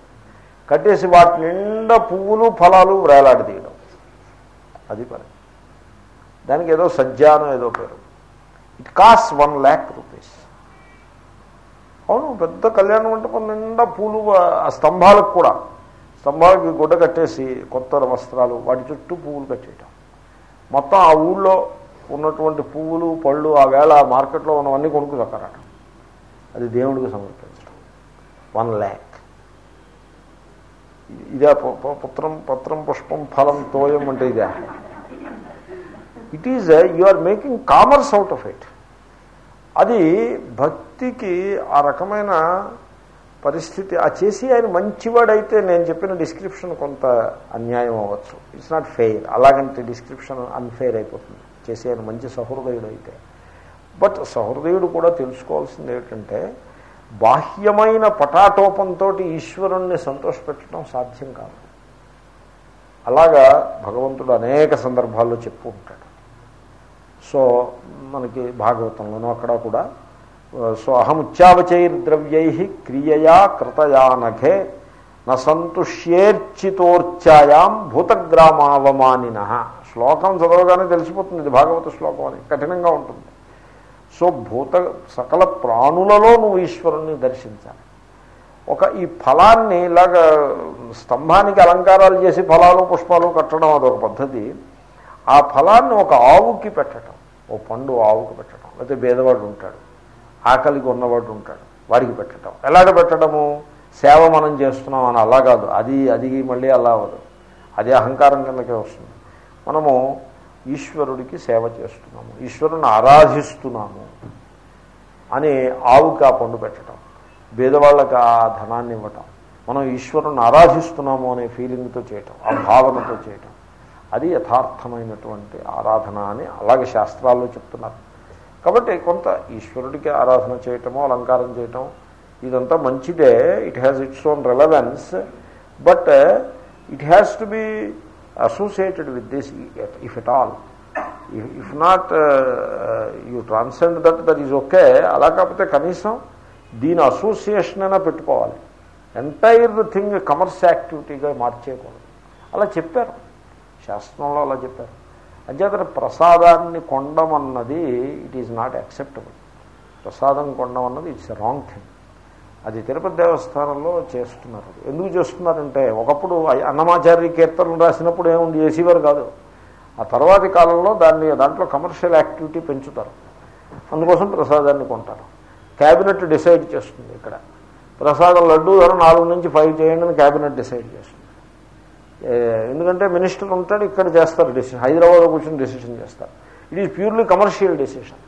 కట్టేసి వాటి నిండా పువ్వులు ఫలాలు వేలాడదీయడం అది పని. దానికి ఏదో సజ్జానం ఏదో పేరు. It cost one lakh rupees అవును పెద్ద కళ్యాణ మంటపం నిండా పూలు ఆ స్తంభాలకు కూడా. స్తంభాలకి గుడ్డ కట్టేసి కొత్త వస్త్రాలు వాటి చుట్టూ పువ్వులు కట్టేయటం. మొత్తం ఆ ఊళ్ళో ఉన్నటువంటి పువ్వులు పళ్ళు ఆ వేళ మార్కెట్లో ఉన్నవన్నీ కొనుక్కు చక్కరట. అది దేవుడికి సమర్పించడం వన్ ల్యాక్ ఇదే పుత్రం పత్రం పుష్పం ఫలం తోయం అంటే ఇదే. It is you are making commerce out of it అది భక్తికి ఆ రకమైన పరిస్థితి ఆ చేసి ఆయన మంచివాడైతే నేను చెప్పిన డిస్క్రిప్షన్ కొంత అన్యాయం అవ్వచ్చు. ఇట్స్ నాట్ ఫెయిర్ అలాగంటే డిస్క్రిప్షన్ అన్ఫెయిర్ అయిపోతుంది. చేసి మంచి సహృదయుడు అయితే. బట్ సహృదయుడు కూడా తెలుసుకోవాల్సింది ఏమిటంటే బాహ్యమైన పటాటోపంతో ఈశ్వరుణ్ణి సంతోషపెట్టడం సాధ్యం కాదు. అలాగా భగవంతుడు అనేక సందర్భాల్లో చెప్పు ఉంటాడు. సో మనకి భాగవతంలోనూ అక్కడ కూడా సో అహముచ్చావచైర్ద్రవ్యై క్రియయా కృతయానఘే న భూతగ్రామావమానిన. శ్లోకం చదవగానే తెలిసిపోతుంది. ఇది భాగవత శ్లోకం అని. కఠినంగా ఉంటుంది. సో భూత సకల ప్రాణులలో నువ్వు ఈశ్వరుణ్ణి దర్శించాలి. ఒక ఈ ఫలాన్ని ఇలాగ స్తంభానికి అలంకారాలు చేసి ఫలాలు పుష్పాలు కట్టడం అదొక పద్ధతి. ఆ ఫలాన్ని ఒక ఆవుకి పెట్టడం ఓ పండు ఆవుకి పెట్టడం లేకపోతే భేదవాడు ఉంటాడు. ఆకలికి ఉన్నవాడు ఉంటాడు. వాడికి పెట్టడం ఎలాగ పెట్టడము? సేవ మనం చేస్తున్నాం అని అలా కాదు. అది అది మళ్ళీ అలా అవ్వదు. అది అహంకారం కిందకే వస్తుంది. మనము ఈశ్వరుడికి సేవ చేస్తున్నాము. ఈశ్వరుని ఆరాధిస్తున్నాము అని ఆవుకి ఆ పండు పెట్టడం పేదవాళ్ళకి ఆ ధనాన్ని ఇవ్వటం. మనం ఈశ్వరుని ఆరాధిస్తున్నాము అనే ఫీలింగ్తో చేయటం ఆ భావనతో చేయటం. అది యథార్థమైనటువంటి ఆరాధన అని అలాగే శాస్త్రాల్లో చెప్తున్నారు. కాబట్టి కొంత ఈశ్వరుడికి ఆరాధన చేయటము అలంకారం చేయటం ఇదంతా మంచిదే. It has its own relevance but it has to be associated with this if it all if not you transcend that that is okay అలా కాకపోతే కనీసం దీని అసోసియేషన్ అయినా పెట్టుకోవాలి. ఎంటైర్ థింగ్ కమర్స్ యాక్టివిటీగా మార్చేయకూడదు. అలా చెప్పారు. శాస్త్రంలో అలా చెప్పారు. అంచేతన ప్రసాదాన్ని కొండమన్నది ఇట్ ఈజ్ నాట్ యాక్సెప్టబుల్ ప్రసాదం కొండం అన్నది ఇట్స్ రాంగ్ థింగ్ అది తిరుపతి దేవస్థానంలో చేస్తున్నారు. ఎందుకు చేస్తున్నారంటే ఒకప్పుడు అన్నమాచార్య కీర్తనలు రాసినప్పుడు ఏముంది? చేసేవారు కాదు. ఆ తర్వాతి కాలంలో దాన్ని దాంట్లో కమర్షియల్ యాక్టివిటీ పెంచుతారు. అందుకోసం ప్రసాదాన్ని కొంటారు. క్యాబినెట్ డిసైడ్ చేస్తుంది ఇక్కడ. ప్రసాదం లడ్డూ ధర నాలుగు నుంచి ఫైవ్ చేయండి అని క్యాబినెట్ డిసైడ్ చేస్తుంది. ఎందుకంటే మినిస్టర్ ఉంటాడు ఇక్కడ చేస్తారు డెసిషన్ హైదరాబాద్లో కూర్చొని డెసిషన్ చేస్తారు. It is purely commercial decision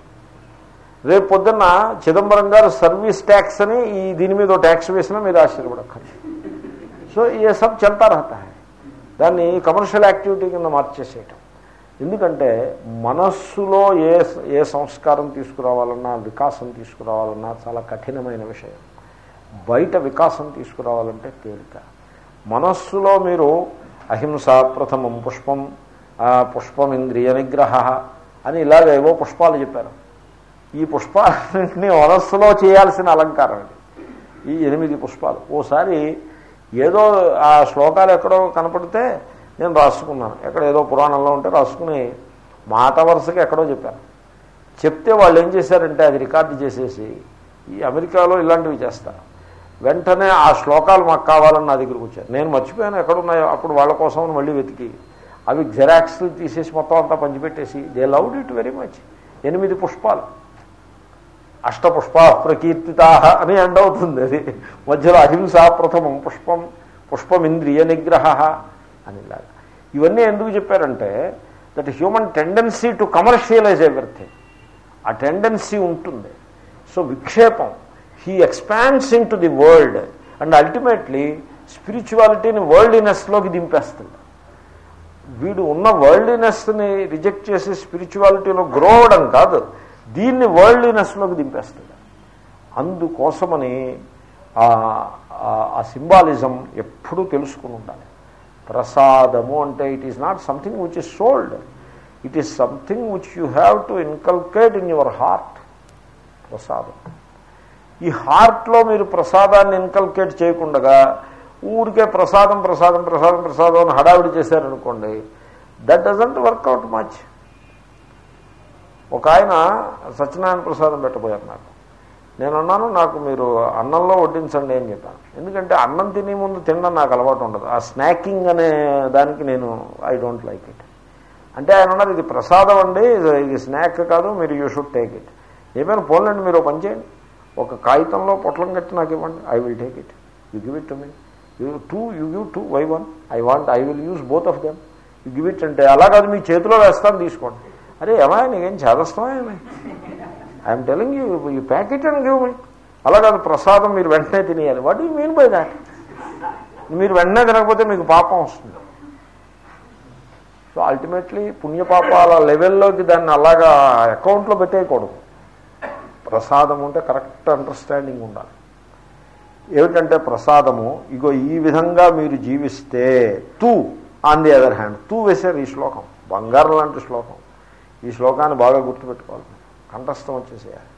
రేపు పొద్దున్న చిదంబరం గారు సర్వీస్ ట్యాక్స్ అని ఈ దీని మీద ట్యాక్స్ వేసినా మీరు ఆశ్చర్యపడక్కర్లేదు. సో ఏ సబ్ చల్తా రహతా దాన్ని కమర్షియల్ యాక్టివిటీ కింద మార్చేసేయటం. ఎందుకంటే మనస్సులో ఏ ఏ సంస్కారం తీసుకురావాలన్నా వికాసం తీసుకురావాలన్నా చాలా కఠినమైన విషయం. బయట వికాసం తీసుకురావాలంటే తేలిక. మనస్సులో మీరు అహింస ప్రథమం పుష్పం పుష్పం ఇంద్రియ నిగ్రహ అని ఇలాగేవో పుష్పాలు చెప్పారు. ఈ పుష్పాలన్నింటినీ వరస్సులో చేయాల్సిన అలంకారం ఇది. ఈ ఎనిమిది పుష్పాలు. ఓసారి ఏదో ఆ శ్లోకాలు ఎక్కడో కనపడితే నేను రాసుకున్నాను. ఎక్కడ ఏదో పురాణంలో ఉంటే రాసుకుని మాట వరుసగా ఎక్కడో చెప్పాను. చెప్తే వాళ్ళు ఏం చేశారంటే అది రికార్డు చేసేసి ఈ అమెరికాలో ఇలాంటివి చేస్తారు. వెంటనే ఆ శ్లోకాలు మాకు కావాలని నా దగ్గరికి వచ్చారు. నేను మర్చిపోయాను ఎక్కడున్నాయో. అప్పుడు వాళ్ళ కోసం మళ్ళీ వెతికి అవి జెరాక్స్లు తీసేసి మొత్తం అంతా పంచిపెట్టేసి they loved it very much. ఎనిమిది పుష్పాలు. అష్టపుష్ప ప్రకీర్తితా అని ఎండ్ అవుతుంది అది. మధ్యలో అహింస ప్రథమం పుష్పం పుష్పమింద్రియ నిగ్రహ నిగ్రహ అనిలాగా ఇవన్నీ ఎందుకు చెప్పారంటే that human tendency to commercialize everything ఆ టెండెన్సీ ఉంటుంది. So విక్షేపం. He expands in the world and ultimately స్పిరిచువాలిటీని వరల్డ్లీనెస్లోకి దింపేస్తుంది. వీడు ఉన్న వరల్డ్లీనెస్ని రిజెక్ట్ చేసి స్పిరిచువాలిటీలో గ్రో అవడం కాదు. దీన్ని వరల్డ్లీనెస్లోకి దింపేస్తుంది. అందుకోసమని ఆ సింబాలిజం ఎప్పుడూ తెలుసుకుని ఉండాలి. ప్రసాదము అంటే it is not something which is sold it is something which you have to inculcate in your heart ప్రసాదం. ఈ హార్ట్లో మీరు ప్రసాదాన్ని ఇన్కల్కేట్ చేయకుండా ఊరికే ప్రసాదం ప్రసాదం ప్రసాదం ప్రసాదం అని హడావిడి చేశారనుకోండి దట్ డజంట్ వర్కౌట్ మచ్ ఒక ఆయన సత్యనారాయణ ప్రసాదం పెట్టబోయారు నాకు. నేను అన్నాను నాకు మీరు అన్నంలో వడ్డించండి అని చెప్పాను. ఎందుకంటే అన్నం తినే ముందు తినడం నాకు అలవాటు ఉండదు. ఆ స్నాకింగ్ అనే దానికి నేను ఐ డోంట్ లైక్ ఇట్. అంటే ఆయన ఉన్నది ఇది ప్రసాదం అండి ఇది స్నాక్ కాదు మీరు యూ షుడ్ టేక్ ఇట్. ఏమైనా పోలండి మీరు పని చేయండి. ఒక కాగితంలో పొట్లం కట్టి నాకు ఇవ్వండి I will take it. You give it to me. You two you give two why one? I want I will use both of them. You give it అంటే అలా కాదు మీ చేతిలో వేస్తాను తీసుకోండి. అరే ఏమా నీకేం చేదస్తామా ఏమి? I'm telling you you packet and give me అలా కాదు ప్రసాదం మీరు వెంటనే తినేయాలి. What you mean by that మీరు వెంటనే తినకపోతే మీకు పాపం వస్తుంది. సో అల్టిమేట్లీ పుణ్యపాపాల లెవెల్లోకి దాన్ని అలాగా అకౌంట్లో పెట్టేయకూడదు. ప్రసాదం ఉంటే కరెక్ట్ అండర్స్టాండింగ్ ఉండాలి. ఏమిటంటే ప్రసాదము ఇగో ఈ విధంగా మీరు జీవిస్తే తూ ఆన్ ది అదర్ హ్యాండ్ తూ వేశారు ఈ శ్లోకం. బంగారం లాంటి శ్లోకం. ఈ శ్లోకాన్ని బాగా గుర్తుపెట్టుకోవాలి. కంఠస్థం వచ్చేసేయాలి.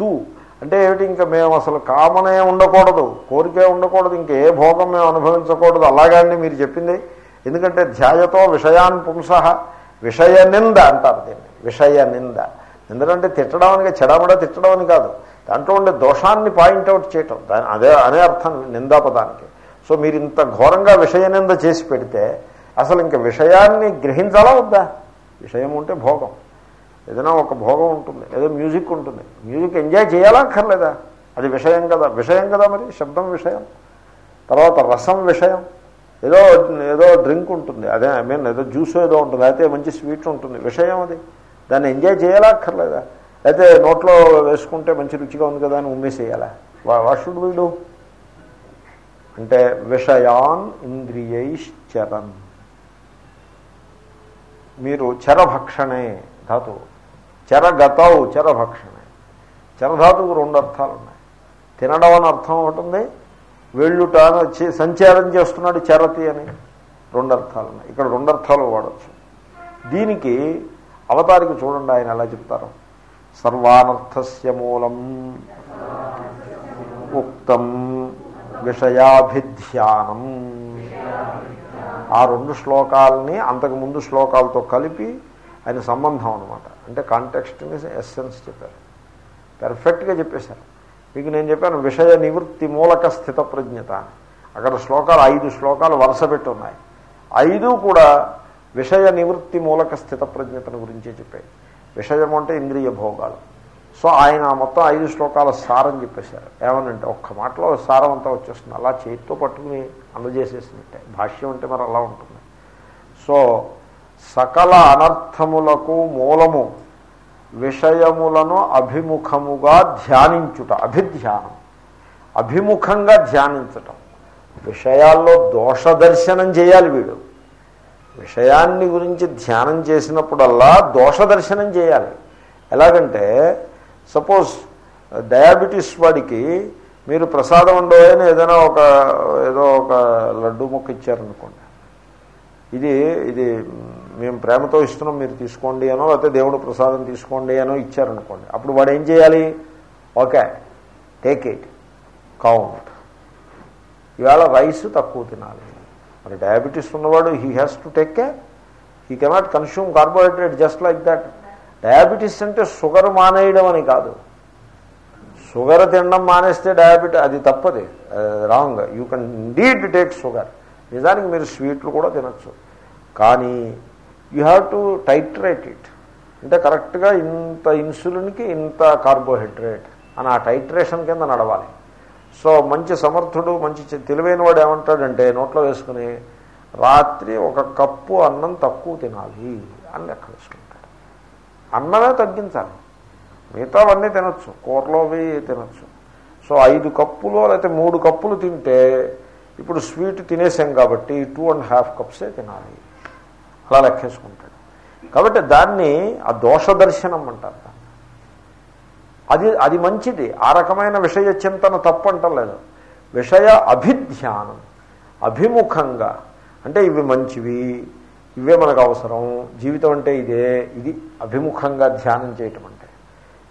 తూ అంటే ఏమిటి? ఇంకా మేము అసలు కామనే ఉండకూడదు కోరికే ఉండకూడదు ఇంక ఏ భోగం మేము అనుభవించకూడదు. అలాగండి మీరు చెప్పింది. ఎందుకంటే ధ్యాయతో విషయాన్ పుంస విషయ నింద అంటారు దీన్ని. విషయ నింద. ఎందుకంటే తిట్టడం అని చెడమడ తిట్టడం అని కాదు. దాంట్లో ఉండే దోషాన్ని పాయింట్అవుట్ చేయటం. దాని అదే అనే అర్థం నిందాపదానికి. సో మీరు ఇంత ఘోరంగా విషయ నింద చేసి పెడితే అసలు ఇంక విషయాన్ని గ్రహించాలా వద్దా? విషయం ఉంటే భోగం. ఏదైనా ఒక భోగం ఉంటుంది ఏదో మ్యూజిక్ ఉంటుంది. మ్యూజిక్ ఎంజాయ్ చేయాలా అక్కర్లేదా అది విషయం కదా. విషయం కదా మరి శబ్దం విషయం. తర్వాత రసం విషయం. ఏదో ఏదో డ్రింక్ ఉంటుంది అదే ఐ మీన్ ఏదో జ్యూస్ ఏదో ఉంటుంది అయితే మంచి స్వీట్ ఉంటుంది. విషయం అది. దాన్ని ఎంజాయ్ చేయాలా అక్కర్లేదా అయితే నోట్లో వేసుకుంటే మంచి రుచిగా ఉంది కదా అని ఉమ్మేసేయాలా? వాట్ వీడు అంటే విషయాన్ ఇంద్రియైశ్చరన్. మీరు చరభక్షణే ధాతువు. చరగతౌ చరభక్షణే. చరధాతువు రెండు అర్థాలు ఉన్నాయి తినడం అని అర్థం ఒకటి వెళ్ళుట అని వచ్చి సంచారం చేస్తున్నాడు చరతి అని రెండు అర్థాలు ఉన్నాయి ఇక్కడ రెండు అర్థాలు వాడచ్చు. దీనికి అవతారికి చూడండి ఆయన ఎలా చెప్తారు. సర్వానర్థస్య మూలం ఉక్తం విషయాభిధ్యానం. ఆ రెండు శ్లోకాలని అంతకుముందు శ్లోకాలతో కలిపి ఆయన సంబంధం అనమాట అంటే కాంటెక్స్ట్ని ఎస్సెన్స్ చెప్పారు. పెర్ఫెక్ట్గా చెప్పేశారు. మీకు నేను చెప్పాను విషయ నివృత్తి మూలక స్థిత ప్రజ్ఞత అని. అక్కడ శ్లోకాలు ఐదు శ్లోకాలు వరుస పెట్టి ఉన్నాయి ఐదు కూడా విషయ నివృత్తి మూలక స్థిత ప్రజ్ఞతను గురించే చెప్పాయి. విషయం అంటే ఇంద్రియ భోగాలు. సో ఆయన మొత్తం ఐదు శ్లోకాల సారం చెప్పేశారు. ఏమనంటే ఒక్క మాటలో సారం అంతా వచ్చేస్తుంది. అలా చేతితో పట్టుకుని అందజేసేసినట్టే. భాష్యం అంటే మరి అలా ఉంటుంది. సో సకల అనర్థములకు మూలము విషయములను అభిముఖముగా ధ్యానించుట అభిధ్యానం. అభిముఖంగా ధ్యానించటం. విషయాల్లో దోష దర్శనం చేయాలి వీడు. విషయాన్ని గురించి ధ్యానం చేసినప్పుడల్లా దోష దర్శనం చేయాలి. ఎలాగంటే సపోజ్ డయాబెటీస్ వాడికి మీరు ప్రసాదం ఉండవని ఏదైనా ఒక ఏదో ఒక లడ్డు మొక్క ఇచ్చారనుకోండి. ఇది ఇది మేము ప్రేమతో ఇస్తున్నాం మీరు తీసుకోండి అనో లేకపోతే దేవుడు ప్రసాదం తీసుకోండి అనో ఇచ్చారనుకోండి. అప్పుడు వాడు ఏం చేయాలి? ఓకే టేక్ ఇట్ కౌంట్ ఇవాళ రైస్ తక్కువ తినాలి. మరి డయాబెటీస్ ఉన్నవాడు he has to take care he cannot consume carbohydrate just like that diabetes అంటే షుగర్ మానేయడం అని కాదు. షుగర్ తినడం మానేస్తే డయాబెటీ అది తప్పది. Wrong. You can indeed take sugar. నిజానికి మీరు స్వీట్లు కూడా తినచ్చు. కానీ you have to titrate it. అంటే కరెక్ట్గా ఇంత ఇన్సులిన్కి ఇంత కార్బోహైడ్రేట్ అని ఆ టైట్రేషన్ కింద నడవాలి. సో మంచి సమర్థుడు మంచి తెలివైన వాడు ఏమంటాడంటే నోట్లో వేసుకుని రాత్రి ఒక కప్పు అన్నం తక్కువ తినాలి అని లెక్క వేసుకుంటాడు. అన్నమే తగ్గించాలి. మిగతావన్నీ తినచ్చు. కూరలో అవి తినచ్చు. సో ఐదు కప్పులు లేకపోతే మూడు కప్పులు తింటే ఇప్పుడు స్వీట్ తినేసాం కాబట్టి టూ అండ్ హాఫ్ కప్సే తినాలి. అలా లెక్కేసుకుంటాడు. కాబట్టి దాన్ని ఆ దోష దర్శనం అంటారు దాన్ని. అది అది మంచిది. ఆ రకమైన విషయ చింతన తప్పంటలేదు విషయ అభిధ్యానం అభిముఖంగా. అంటే ఇవి మంచివి ఇవే మనకు అవసరం. జీవితం అంటే ఇదే. ఇది అభిముఖంగా ధ్యానం చేయటం అంటే.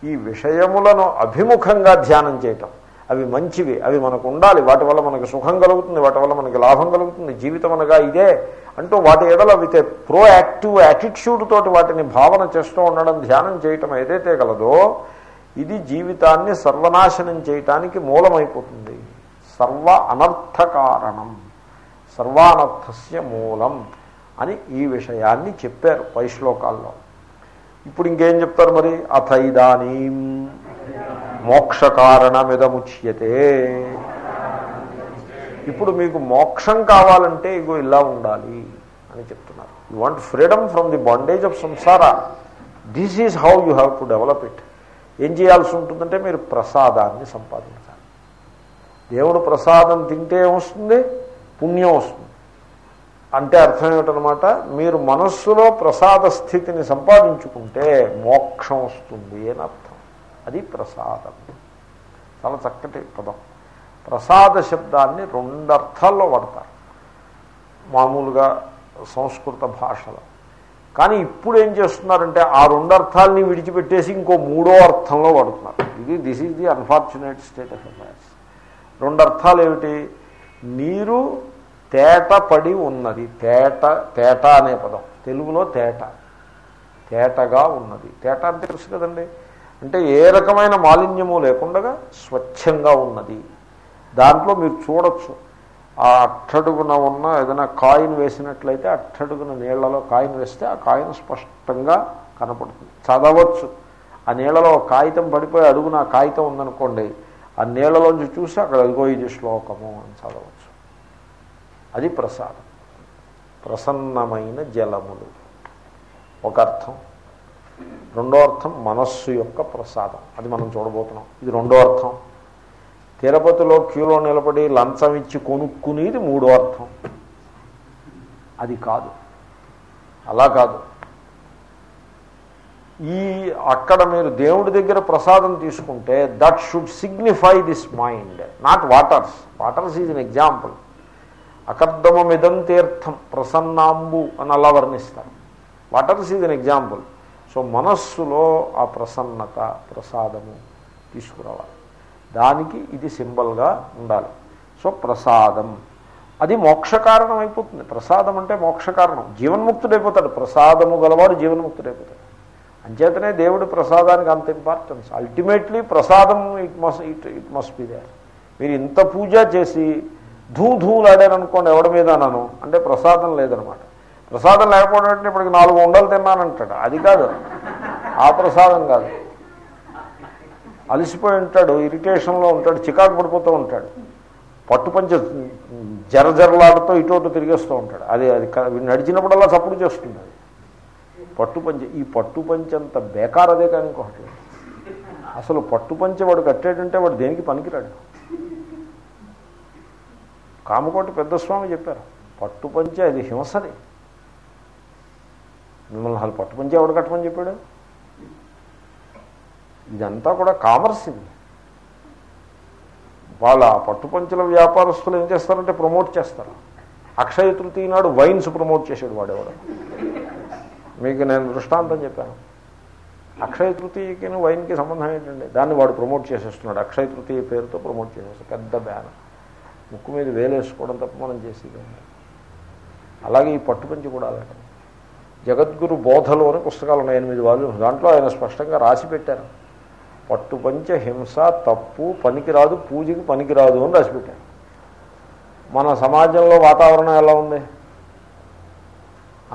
ఈ విషయములను అభిముఖంగా ధ్యానం చేయటం. అవి మంచివి. అవి మనకు ఉండాలి. వాటి వల్ల మనకు సుఖం కలుగుతుంది. వాటి వల్ల మనకి లాభం కలుగుతుంది. జీవితం అనగా ఇదే అంటూ వాటి ఎడల విత్ ప్రోయాక్టివ్ యాటిట్యూడ్ తోటి వాటిని భావన చేస్తూ ఉండడం ధ్యానం చేయటం ఏదైతే గలదో ఇది జీవితాన్ని సర్వనాశనం చేయటానికి మూలమైపోతుంది. సర్వ అనర్థ కారణం సర్వానర్థస్య మూలం. అని ఈ విషయాన్ని చెప్పారు పై శ్లోకాల్లో ఇప్పుడు ఇంకేం చెప్తారు మరి? అథైదానీ మోక్ష కారణమిదముచ్యతే ఇప్పుడు మీకు మోక్షం కావాలంటే ఇగో ఇలా ఉండాలి అని చెప్తున్నారు. You want freedom from the bondage of సంసార this is how you have to develop it ఏం చేయాల్సి ఉంటుందంటే మీరు ప్రసాదాన్ని సంపాదించాలి. దేవుడు ప్రసాదం తింటే వస్తుంది పుణ్యం వస్తుంది. అంటే అర్థం ఏమిటనమాట? మీరు మనస్సులో ప్రసాద స్థితిని సంపాదించుకుంటే మోక్షం వస్తుంది అని అర్థం. అది ప్రసాదం. చాలా చక్కటి పదం. ప్రసాద శబ్దాన్ని రెండు అర్థాల్లో వాడతారు. మామూలుగా సంస్కృత భాషలో. కానీ ఇప్పుడు ఏం చేస్తున్నారంటే ఆ రెండు అర్థాలని విడిచిపెట్టేసి ఇంకో మూడో అర్థంలో వాడుతున్నారు. ఇది this is the unfortunate state of affairs రెండు అర్థాలు ఏమిటి నీరు తేట పడి ఉన్నది. తేట తేట అనే పదం. తెలుగులో తేట. తేటగా ఉన్నది. తేట అంటే తెలుసు కదండి? అంటే ఏ రకమైన మాలిన్యము లేకుండా స్వచ్ఛంగా ఉన్నది. దాంట్లో మీరు చూడొచ్చు. ఆ అట్టడుగున ఉన్న ఏదైనా కాయిన్ వేసినట్లయితే అట్టడుగున నీళ్ళలో కాయిన్ వేస్తే ఆ కాయిన్ స్పష్టంగా కనపడుతుంది. చదవచ్చు. ఆ నీళ్ళలో ఒక కాగితం పడిపోయి అడుగున కాగితం ఉందనుకోండి ఆ నీళ్ళలోంచి చూసి అక్కడ ఇదిగో ఇది శ్లోకము అని చదవచ్చు. అది ప్రసాదం. ప్రసన్నమైన జలములు. ఒక అర్థం రెండో అర్థం మనస్సు యొక్క ప్రసాదం. అది మనం చూడబోతున్నాం. ఇది రెండో అర్థం. తిరుపతిలో క్యూలో నిలబడి లంచం ఇచ్చి కొనుక్కునేది మూడో అర్థం. అది కాదు. అలా కాదు. ఈ అక్కడ మీరు దేవుడి దగ్గర ప్రసాదం తీసుకుంటే that should signify this mind not waters waters is an example అకర్దమమిదం తీర్థం ప్రసన్నాంబు అని అలా వర్ణిస్తారు. వాటర్స్ ఇది అన్ ఎగ్జాంపుల్. సో మనస్సులో ఆ ప్రసన్నత ప్రసాదము తీసుకురావాలి. దానికి ఇది సింబల్గా ఉండాలి. సో ప్రసాదం. అది మోక్షకారణం అయిపోతుంది. ప్రసాదం అంటే మోక్షకారణం. జీవన్ముక్తుడైపోతాడు. ప్రసాదము గలవాడు జీవన్ముక్తుడైపోతాడు. అంచేతనే దేవుడి ప్రసాదానికి అంత ఇంపార్టెన్స్ అల్టిమేట్లీ ప్రసాదం it must it it must be there మీరు ఇంత పూజ చేసి ధూ ధూలాడారనుకోండి ఎవడి మీద అన్నాను? అంటే ప్రసాదం లేదనమాట. ప్రసాదం లేకపోవడం అంటే ఇప్పటికి నాలుగు ఉండలు తిన్నానంటాడు. అది కాదు. ఆ ప్రసాదం కాదు. అలసిపోయి ఉంటాడు ఇరిటేషన్లో ఉంటాడు చికాకు పడిపోతూ ఉంటాడు. పట్టుపంచ జరజరలాడుతూ ఇటు తిరిగేస్తూ ఉంటాడు. అది అది నడిచినప్పుడల్లా చప్పుడు చేస్తుంది అది. పట్టుపంచ ఈ పట్టుపంచ అంత బేకారదే కానీ ఇంకొకటి. లేదు. అసలు పట్టుపంచ వాడు కట్టేటంటే వాడు దేనికి పనికిరాడు? కామకోటి పెద్ద స్వామి చెప్పారు పట్టుపంచ అది హింసది మిమ్మల్ని అసలు పట్టుపంచి ఎవడు కట్టమని చెప్పాడు? ఇదంతా కూడా కామర్స్ ఇది. వాళ్ళ ఆ పట్టుపంచుల వ్యాపారస్తులు ఏం చేస్తారంటే ప్రమోట్ చేస్తారు. అక్షయ తృతీయ నాడు వైన్స్ ప్రమోట్ చేశాడు వాడేవాడు. మీకు నేను దృష్టాంతం చెప్పాను. అక్షయ తృతీయకి వైన్కి సంబంధం ఏంటండి? దాన్ని వాడు ప్రమోట్ చేసేస్తున్నాడు. అక్షయ తృతీయ పేరుతో ప్రమోట్ చేసేస్తాడు. పెద్ద బ్యాన్ ముక్కు మీద వేలేసుకోవడం తప్ప మనం చేసేది అలాగే ఈ పట్టుపంచి కూడా అలాగే. జగద్గురు బోధలు అని పుస్తకాలు ఉన్నాయి ఎనిమిది వాళ్ళు దాంట్లో ఆయన స్పష్టంగా రాసి పెట్టారు. పట్టుపంచ హింస తప్పు పనికిరాదు పూజకి పనికిరాదు అని రాసి పెట్టారు. మన సమాజంలో వాతావరణం ఎలా ఉంది?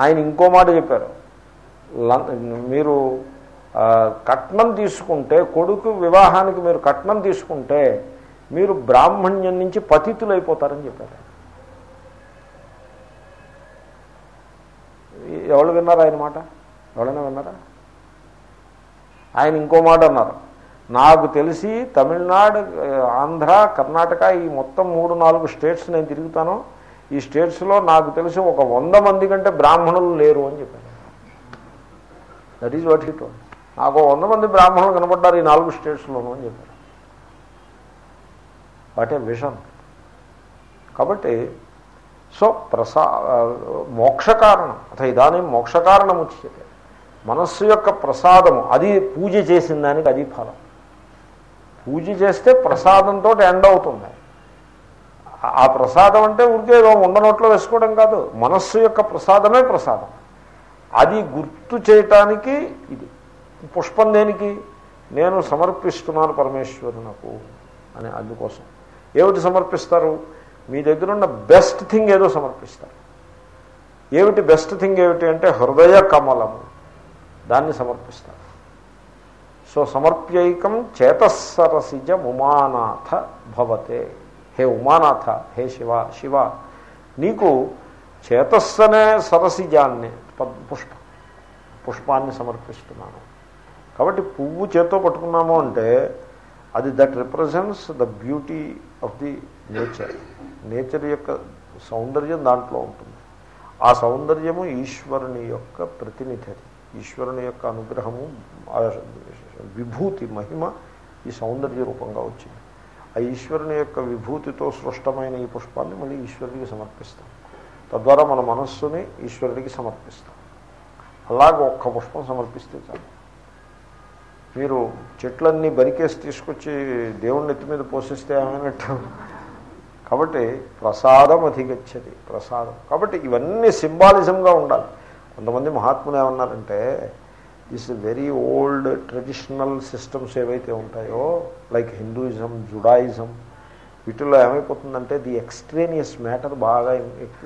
ఆయన ఇంకో మాట చెప్పారు. మీరు కట్నం తీసుకుంటే కొడుకు వివాహానికి మీరు కట్నం తీసుకుంటే మీరు బ్రాహ్మణ్యం నుంచి పతితులు అయిపోతారని చెప్పారు. ఎవరు విన్నారు ఆయన మాట? ఎవరైనా విన్నారా? ఆయన ఇంకో మాట అన్నారు. నాకు తెలిసి తమిళనాడు ఆంధ్ర కర్ణాటక ఈ మొత్తం మూడు నాలుగు స్టేట్స్ నేను తిరుగుతాను. ఈ స్టేట్స్లో నాకు తెలిసి ఒక వంద మంది కంటే బ్రాహ్మణులు లేరు అని చెప్పాను దట్ ఈజ్ వాట్ హిట్ నాకు వంద మంది బ్రాహ్మణులు కనపడ్డారు ఈ నాలుగు స్టేట్స్లోనూ అని చెప్పారు. వాట్ ఏ విషన్ కాబట్టి సో ప్రసా మోక్షకారణం అథ ఇదానీ మోక్షకారణం ఉచ్యతే. మనస్సు యొక్క ప్రసాదము అది పూజ చేసిన దానికి అది ఫలం. పూజ చేస్తే ప్రసాదంతో ఎండ్ అవుతుంది. ఆ- ప్రసాదం అంటే ఊరికే ఉండనోట్లో వేసుకోవడం కాదు. మనస్సు యొక్క ప్రసాదమే ప్రసాదం. అది గుర్తు చేయటానికి ఇది. పుష్పం దేనికి? నేను సమర్పిస్తున్నాను పరమేశ్వరునకు అని అందుకోసం. ఏమిటి సమర్పిస్తారు? మీ దగ్గర ఉన్న బెస్ట్ థింగ్ ఏదో సమర్పిస్తారు. ఏమిటి బెస్ట్ థింగ్ ఏమిటి అంటే హృదయ కమలము. దాన్ని సమర్పిస్తారు. సో సమర్ప్యైకం చేతస్సరసిజ ఉమానాథ భవతే. హే ఉమానాథ హే శివ శివ నీకు చేతస్సనే సరసిజాన్ని పద్- పుష్ప పుష్పాన్ని సమర్పిస్తున్నాను. కాబట్టి పువ్వు చేత్తో పట్టుకున్నాము అంటే అది that represents the beauty of the nature. Nature యొక్క సౌందర్యం దాంట్లో ఉంటుంది. ఆ సౌందర్యము ఈశ్వరుని యొక్క ప్రతినిధి. అది. ఈశ్వరుని యొక్క అనుగ్రహము విభూతి మహిమ ఈ సౌందర్య రూపంగా వచ్చింది. ఆ ఈశ్వరుని యొక్క విభూతితో సృష్టమైన ఈ పుష్పాన్ని మళ్ళీ ఈశ్వరుడికి సమర్పిస్తాం. తద్వారా మన మనస్సుని ఈశ్వరుడికి సమర్పిస్తాం. అలాగ ఒక్క పుష్పం సమర్పిస్తే చాలు. మీరు చెట్లన్నీ బరికేసి తీసుకొచ్చి దేవుణ్ణి ఎత్తి మీద పోషిస్తే ఏమైనట్టు? కాబట్టి ప్రసాదం అధిగచ్చది ప్రసాదం. కాబట్టి ఇవన్నీ సింబాలిజంగా ఉండాలి. కొంతమంది మహాత్ములు ఏమన్నారంటే this very old traditional systems ఏవైతే ఉంటాయో లైక్ హిందూయిజం జుడాయిజం వీటిల్లో ఏమైపోతుందంటే ది ఎక్స్ట్రేనియస్ మ్యాటర్ బాగా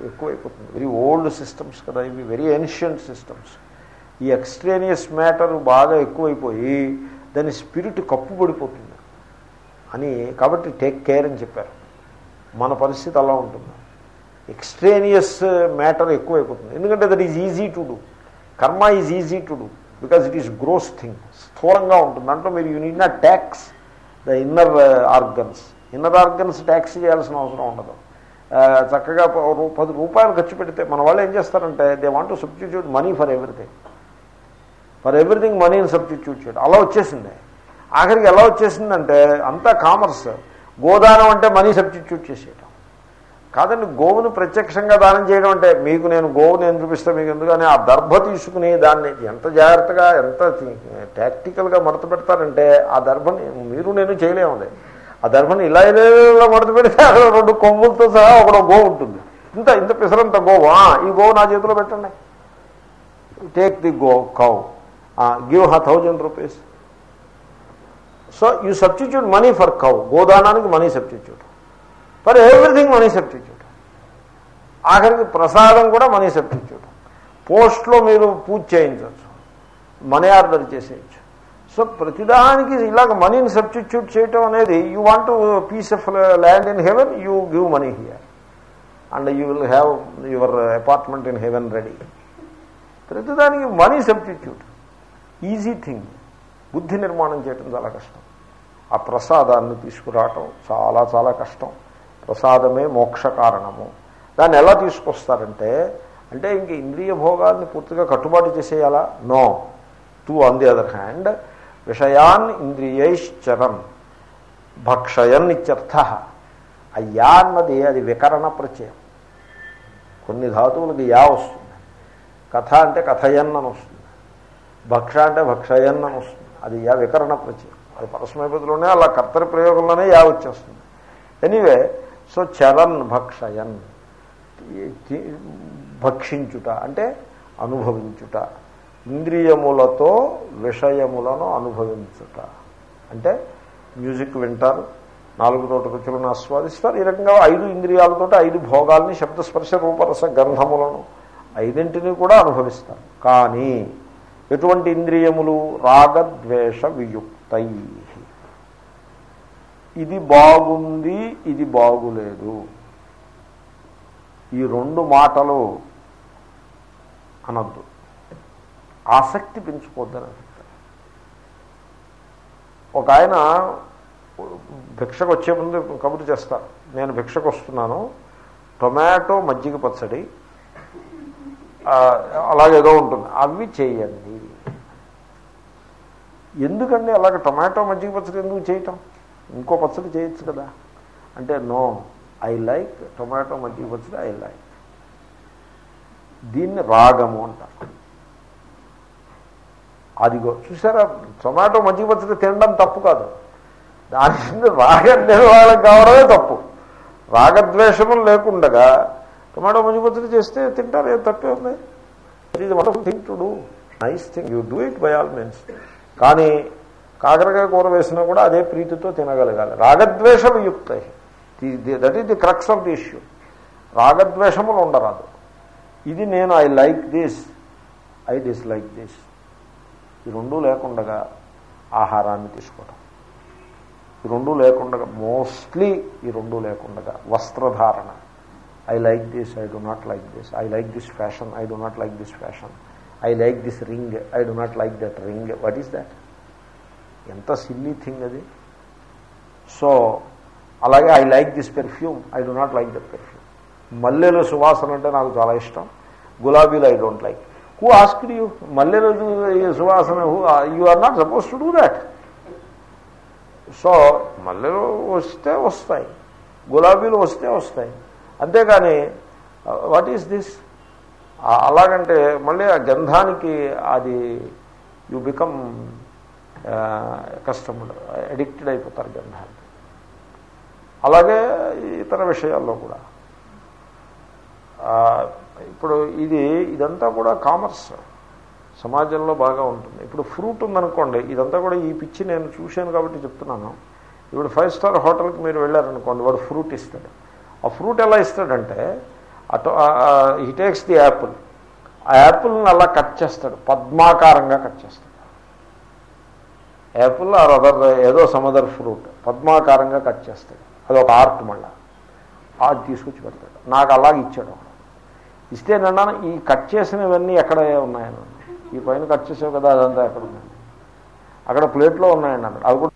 ఎక్కువైపోతుంది. వెరీ ఓల్డ్ సిస్టమ్స్ కదా ఇవి వెరీ ఏన్షియంట్ సిస్టమ్స్ ఈ ఎక్స్ట్రేనియస్ మ్యాటర్ బాగా ఎక్కువైపోయి దాని స్పిరిట్ కప్పుబడిపోతుంది అని కాబట్టి టేక్ కేర్ అని చెప్పారు. మన పరిస్థితి అలా ఉంటుంది. ఎక్స్ట్రేనియస్ మ్యాటర్ ఎక్కువైపోతుంది. ఎందుకంటే that is easy to do. Karma is easy to do because it is gross thing. స్థూలంగా ఉంటుంది. దాంట్లో మీరు యూ నీడ్ నా tax the inner organs. Inner organs tax చేయాల్సిన అవసరం ఉండదు. చక్కగా పది రూపాయలు ఖర్చు పెడితే మన వాళ్ళు ఏం చేస్తారంటే they want to substitute money for everything. For everything మనీని సబ్స్టిట్యూట్ చేయడం అలా వచ్చేసింది. ఆఖరికి ఎలా వచ్చేసిందంటే అంతా కామర్స్ గోదానం అంటే మనీ సబ్స్టిట్యూట్ చేసేయటం. కాదండి గోవును ప్రత్యక్షంగా దానం చేయడం అంటే మీకు నేను గోవు నేను చూపిస్తాను మీకు ఎందుకని ఆ దర్భ తీసుకుని దాన్ని ఎంత జాగ్రత్తగా ఎంత టాక్టికల్గా మడత పెడతారంటే ఆ దర్భని మీరు నేను చేయలేము ఆ దర్భని ఇలా ఇలా మడత పెడితే అక్కడ రెండు కొమ్ములతో సహా ఒక గోవు ఉంటుంది. ఇంత ఇంత పిసరంత గోవా. ఈ గోవు నా చేతిలో పెట్టండి. Take the go cow give a thousand rupees so you substitute money for cow గోదానానికి money substitute for everything money substitute ఆఖరికి ప్రసాదం కూడా మనీ సబ్స్టిట్యూట్ పోస్ట్లో మీరు పూజ చేయించవచ్చు మనీ ఆర్డర్ చేసేయచ్చు సో ప్రతిదానికి ఇలాగ మనీని సబ్స్టిట్యూట్ చేయటం అనేది you want piece of land in heaven you give money here and you will have your apartment in heaven ready ప్రతిదానికి మనీ సబ్స్టిట్యూట్ ఈజీ థింగ్. బుద్ధి నిర్మాణం చేయటం చాలా కష్టం. ఆ ప్రసాదాన్ని తీసుకురావటం చాలా చాలా కష్టం. ప్రసాదమే మోక్ష కారణము. దాన్ని ఎలా తీసుకొస్తారంటే అంటే ఇంక ఇంద్రియ భోగాల్ని పూర్తిగా కట్టుబాటు చేసేయాలా? No. Too on the other hand విషయాన్ ఇంద్రియైశ్చరం భక్షయన్ ఇత్యర్థ. ఆ అన్నది అది వికరణ ప్రత్యయం. కొన్ని ధాతువులకి యా వస్తుంది. కథ అంటే కథయన్ అని వస్తుంది. భక్ష అంటే భక్షయన్ అని వస్తుంది. అది యా వికరణ ప్రత్యయం అది పరస్మైపతిలోనే అలా కర్తర ప్రయోగంలోనే యా వచ్చేస్తుంది. ఎనీవే సో చరణ్ భక్షయన్. భక్షించుట అంటే అనుభవించుట. ఇంద్రియములతో విషయములను అనుభవించుట. అంటే మ్యూజిక్ వింటారు నాలుగు తోట రుచులను ఆస్వాదిస్తారు. ఈ రకంగా ఐదు ఇంద్రియాలతో ఐదు భోగాల్ని శబ్దస్పర్శ రూపరస గంధములను ఐదింటిని కూడా అనుభవిస్తారు. కానీ ఎటువంటి ఇంద్రియములు? రాగద్వేష వియుక్తై. ఇది బాగుంది ఇది బాగులేదు. ఈ రెండు మాటలు అనద్దు. ఆసక్తి పెంచుకోద్దని ఒక ఆయన భిక్షకు వచ్చే ముందు కబురు చేస్తారు నేను భిక్షకు వస్తున్నాను టొమాటో మజ్జిగ పచ్చడి అలాగేదో ఉంటుంది. అవి చేయండి. ఎందుకండి అలాగ టొమాటో మజ్జిగ పచ్చడి ఎందుకు చేయటం? ఇంకో పచ్చడి చేయొచ్చు కదా. అంటే నో ఐ లైక్ టొమాటో మజ్జిగ పచ్చడి ఐ లైక్. దీన్ని రాగము అంటారు. అదిగో చూసారా? టొమాటో మజ్జిగ పచ్చడి తినడం తప్పు కాదు. దాని రాగ రాగం నిర్వాహం కావడమే తప్పు. రాగద్వేషములు లేకుండగా టొమాటో మజ్జిగ పచ్చడి చేస్తే తింటారు ఏం తప్పే ఉంది. ఇది wonderful thing to do. Nice thing. You do it by all means. కానీ కాకరకాయ కూర వేసినా కూడా అదే ప్రీతితో తినగలగాలి. రాగద్వేషం యుక్త. That is the crux of the issue రాగద్వేషములు ఉండరాదు. ఇది నేను I like this I dislike this ఈ రెండూ లేకుండగా ఆహారాన్ని తీసుకోవడం ఈ రెండూ లేకుండగా మోస్ట్లీ ఈ రెండూ లేకుండగా వస్త్రధారణ. I like this I do not like this I like this fashion I do not like this fashion I like this ring I do not like that ring what is that ఎంత silly thing అది so అలాగే I like this perfume I do not like that perfume మల్లెల సువాసన అంటే నాకు చాలా ఇష్టం. గులాబీలు I don't like who asked you మల్లెల సువాసన who you are not suppose to do that so మల్లెలు వస్తే వస్తాయి గులాబీలు వస్తే వస్తాయి అంతేకాని వాట్ ఈస్ దిస్ అలాగంటే మళ్ళీ ఆ గంధానికి అది యు బికమ్ కస్టమర్ అడిక్టెడ్ అయిపోతారు గంధానికి. అలాగే ఇతర విషయాల్లో కూడా. ఇప్పుడు ఇది ఇదంతా కూడా కామర్స్ సమాజంలో బాగా ఉంటుంది. ఇప్పుడు ఫ్రూట్ ఉందనుకోండి ఇదంతా కూడా ఈ పిచ్చి నేను చూశాను కాబట్టి చెప్తున్నాను. ఇప్పుడు ఫైవ్ స్టార్ హోటల్కి మీరు వెళ్ళారనుకోండి వాడు ఫ్రూట్ ఇస్తాడు. ఆ ఫ్రూట్ ఎలా ఇస్తాడంటే అటు హీ టేక్స్ ది యాపిల్. ఆ యాపిల్ని అలా కట్ చేస్తాడు పద్మాకారంగా కట్ చేస్తాడు. యాపిల్ ఆర్ అదర్ ఏదో సమదర్ ఫ్రూట్ పద్మాకారంగా కట్ చేస్తాడు. అది ఒక ఆర్ట్ మళ్ళీ. అది తీసుకొచ్చి పెడతాడు. నాకు అలాగే ఇచ్చాడు ఇస్తే నన్న ఈ కట్ చేసినవన్నీ ఎక్కడ ఉన్నాయని ఈ పైన కట్ చేసావు కదా అదంతా ఎక్కడ ఉన్నాయి అక్కడ ప్లేట్లో ఉన్నాయండి అన్నాడు. అది కూడా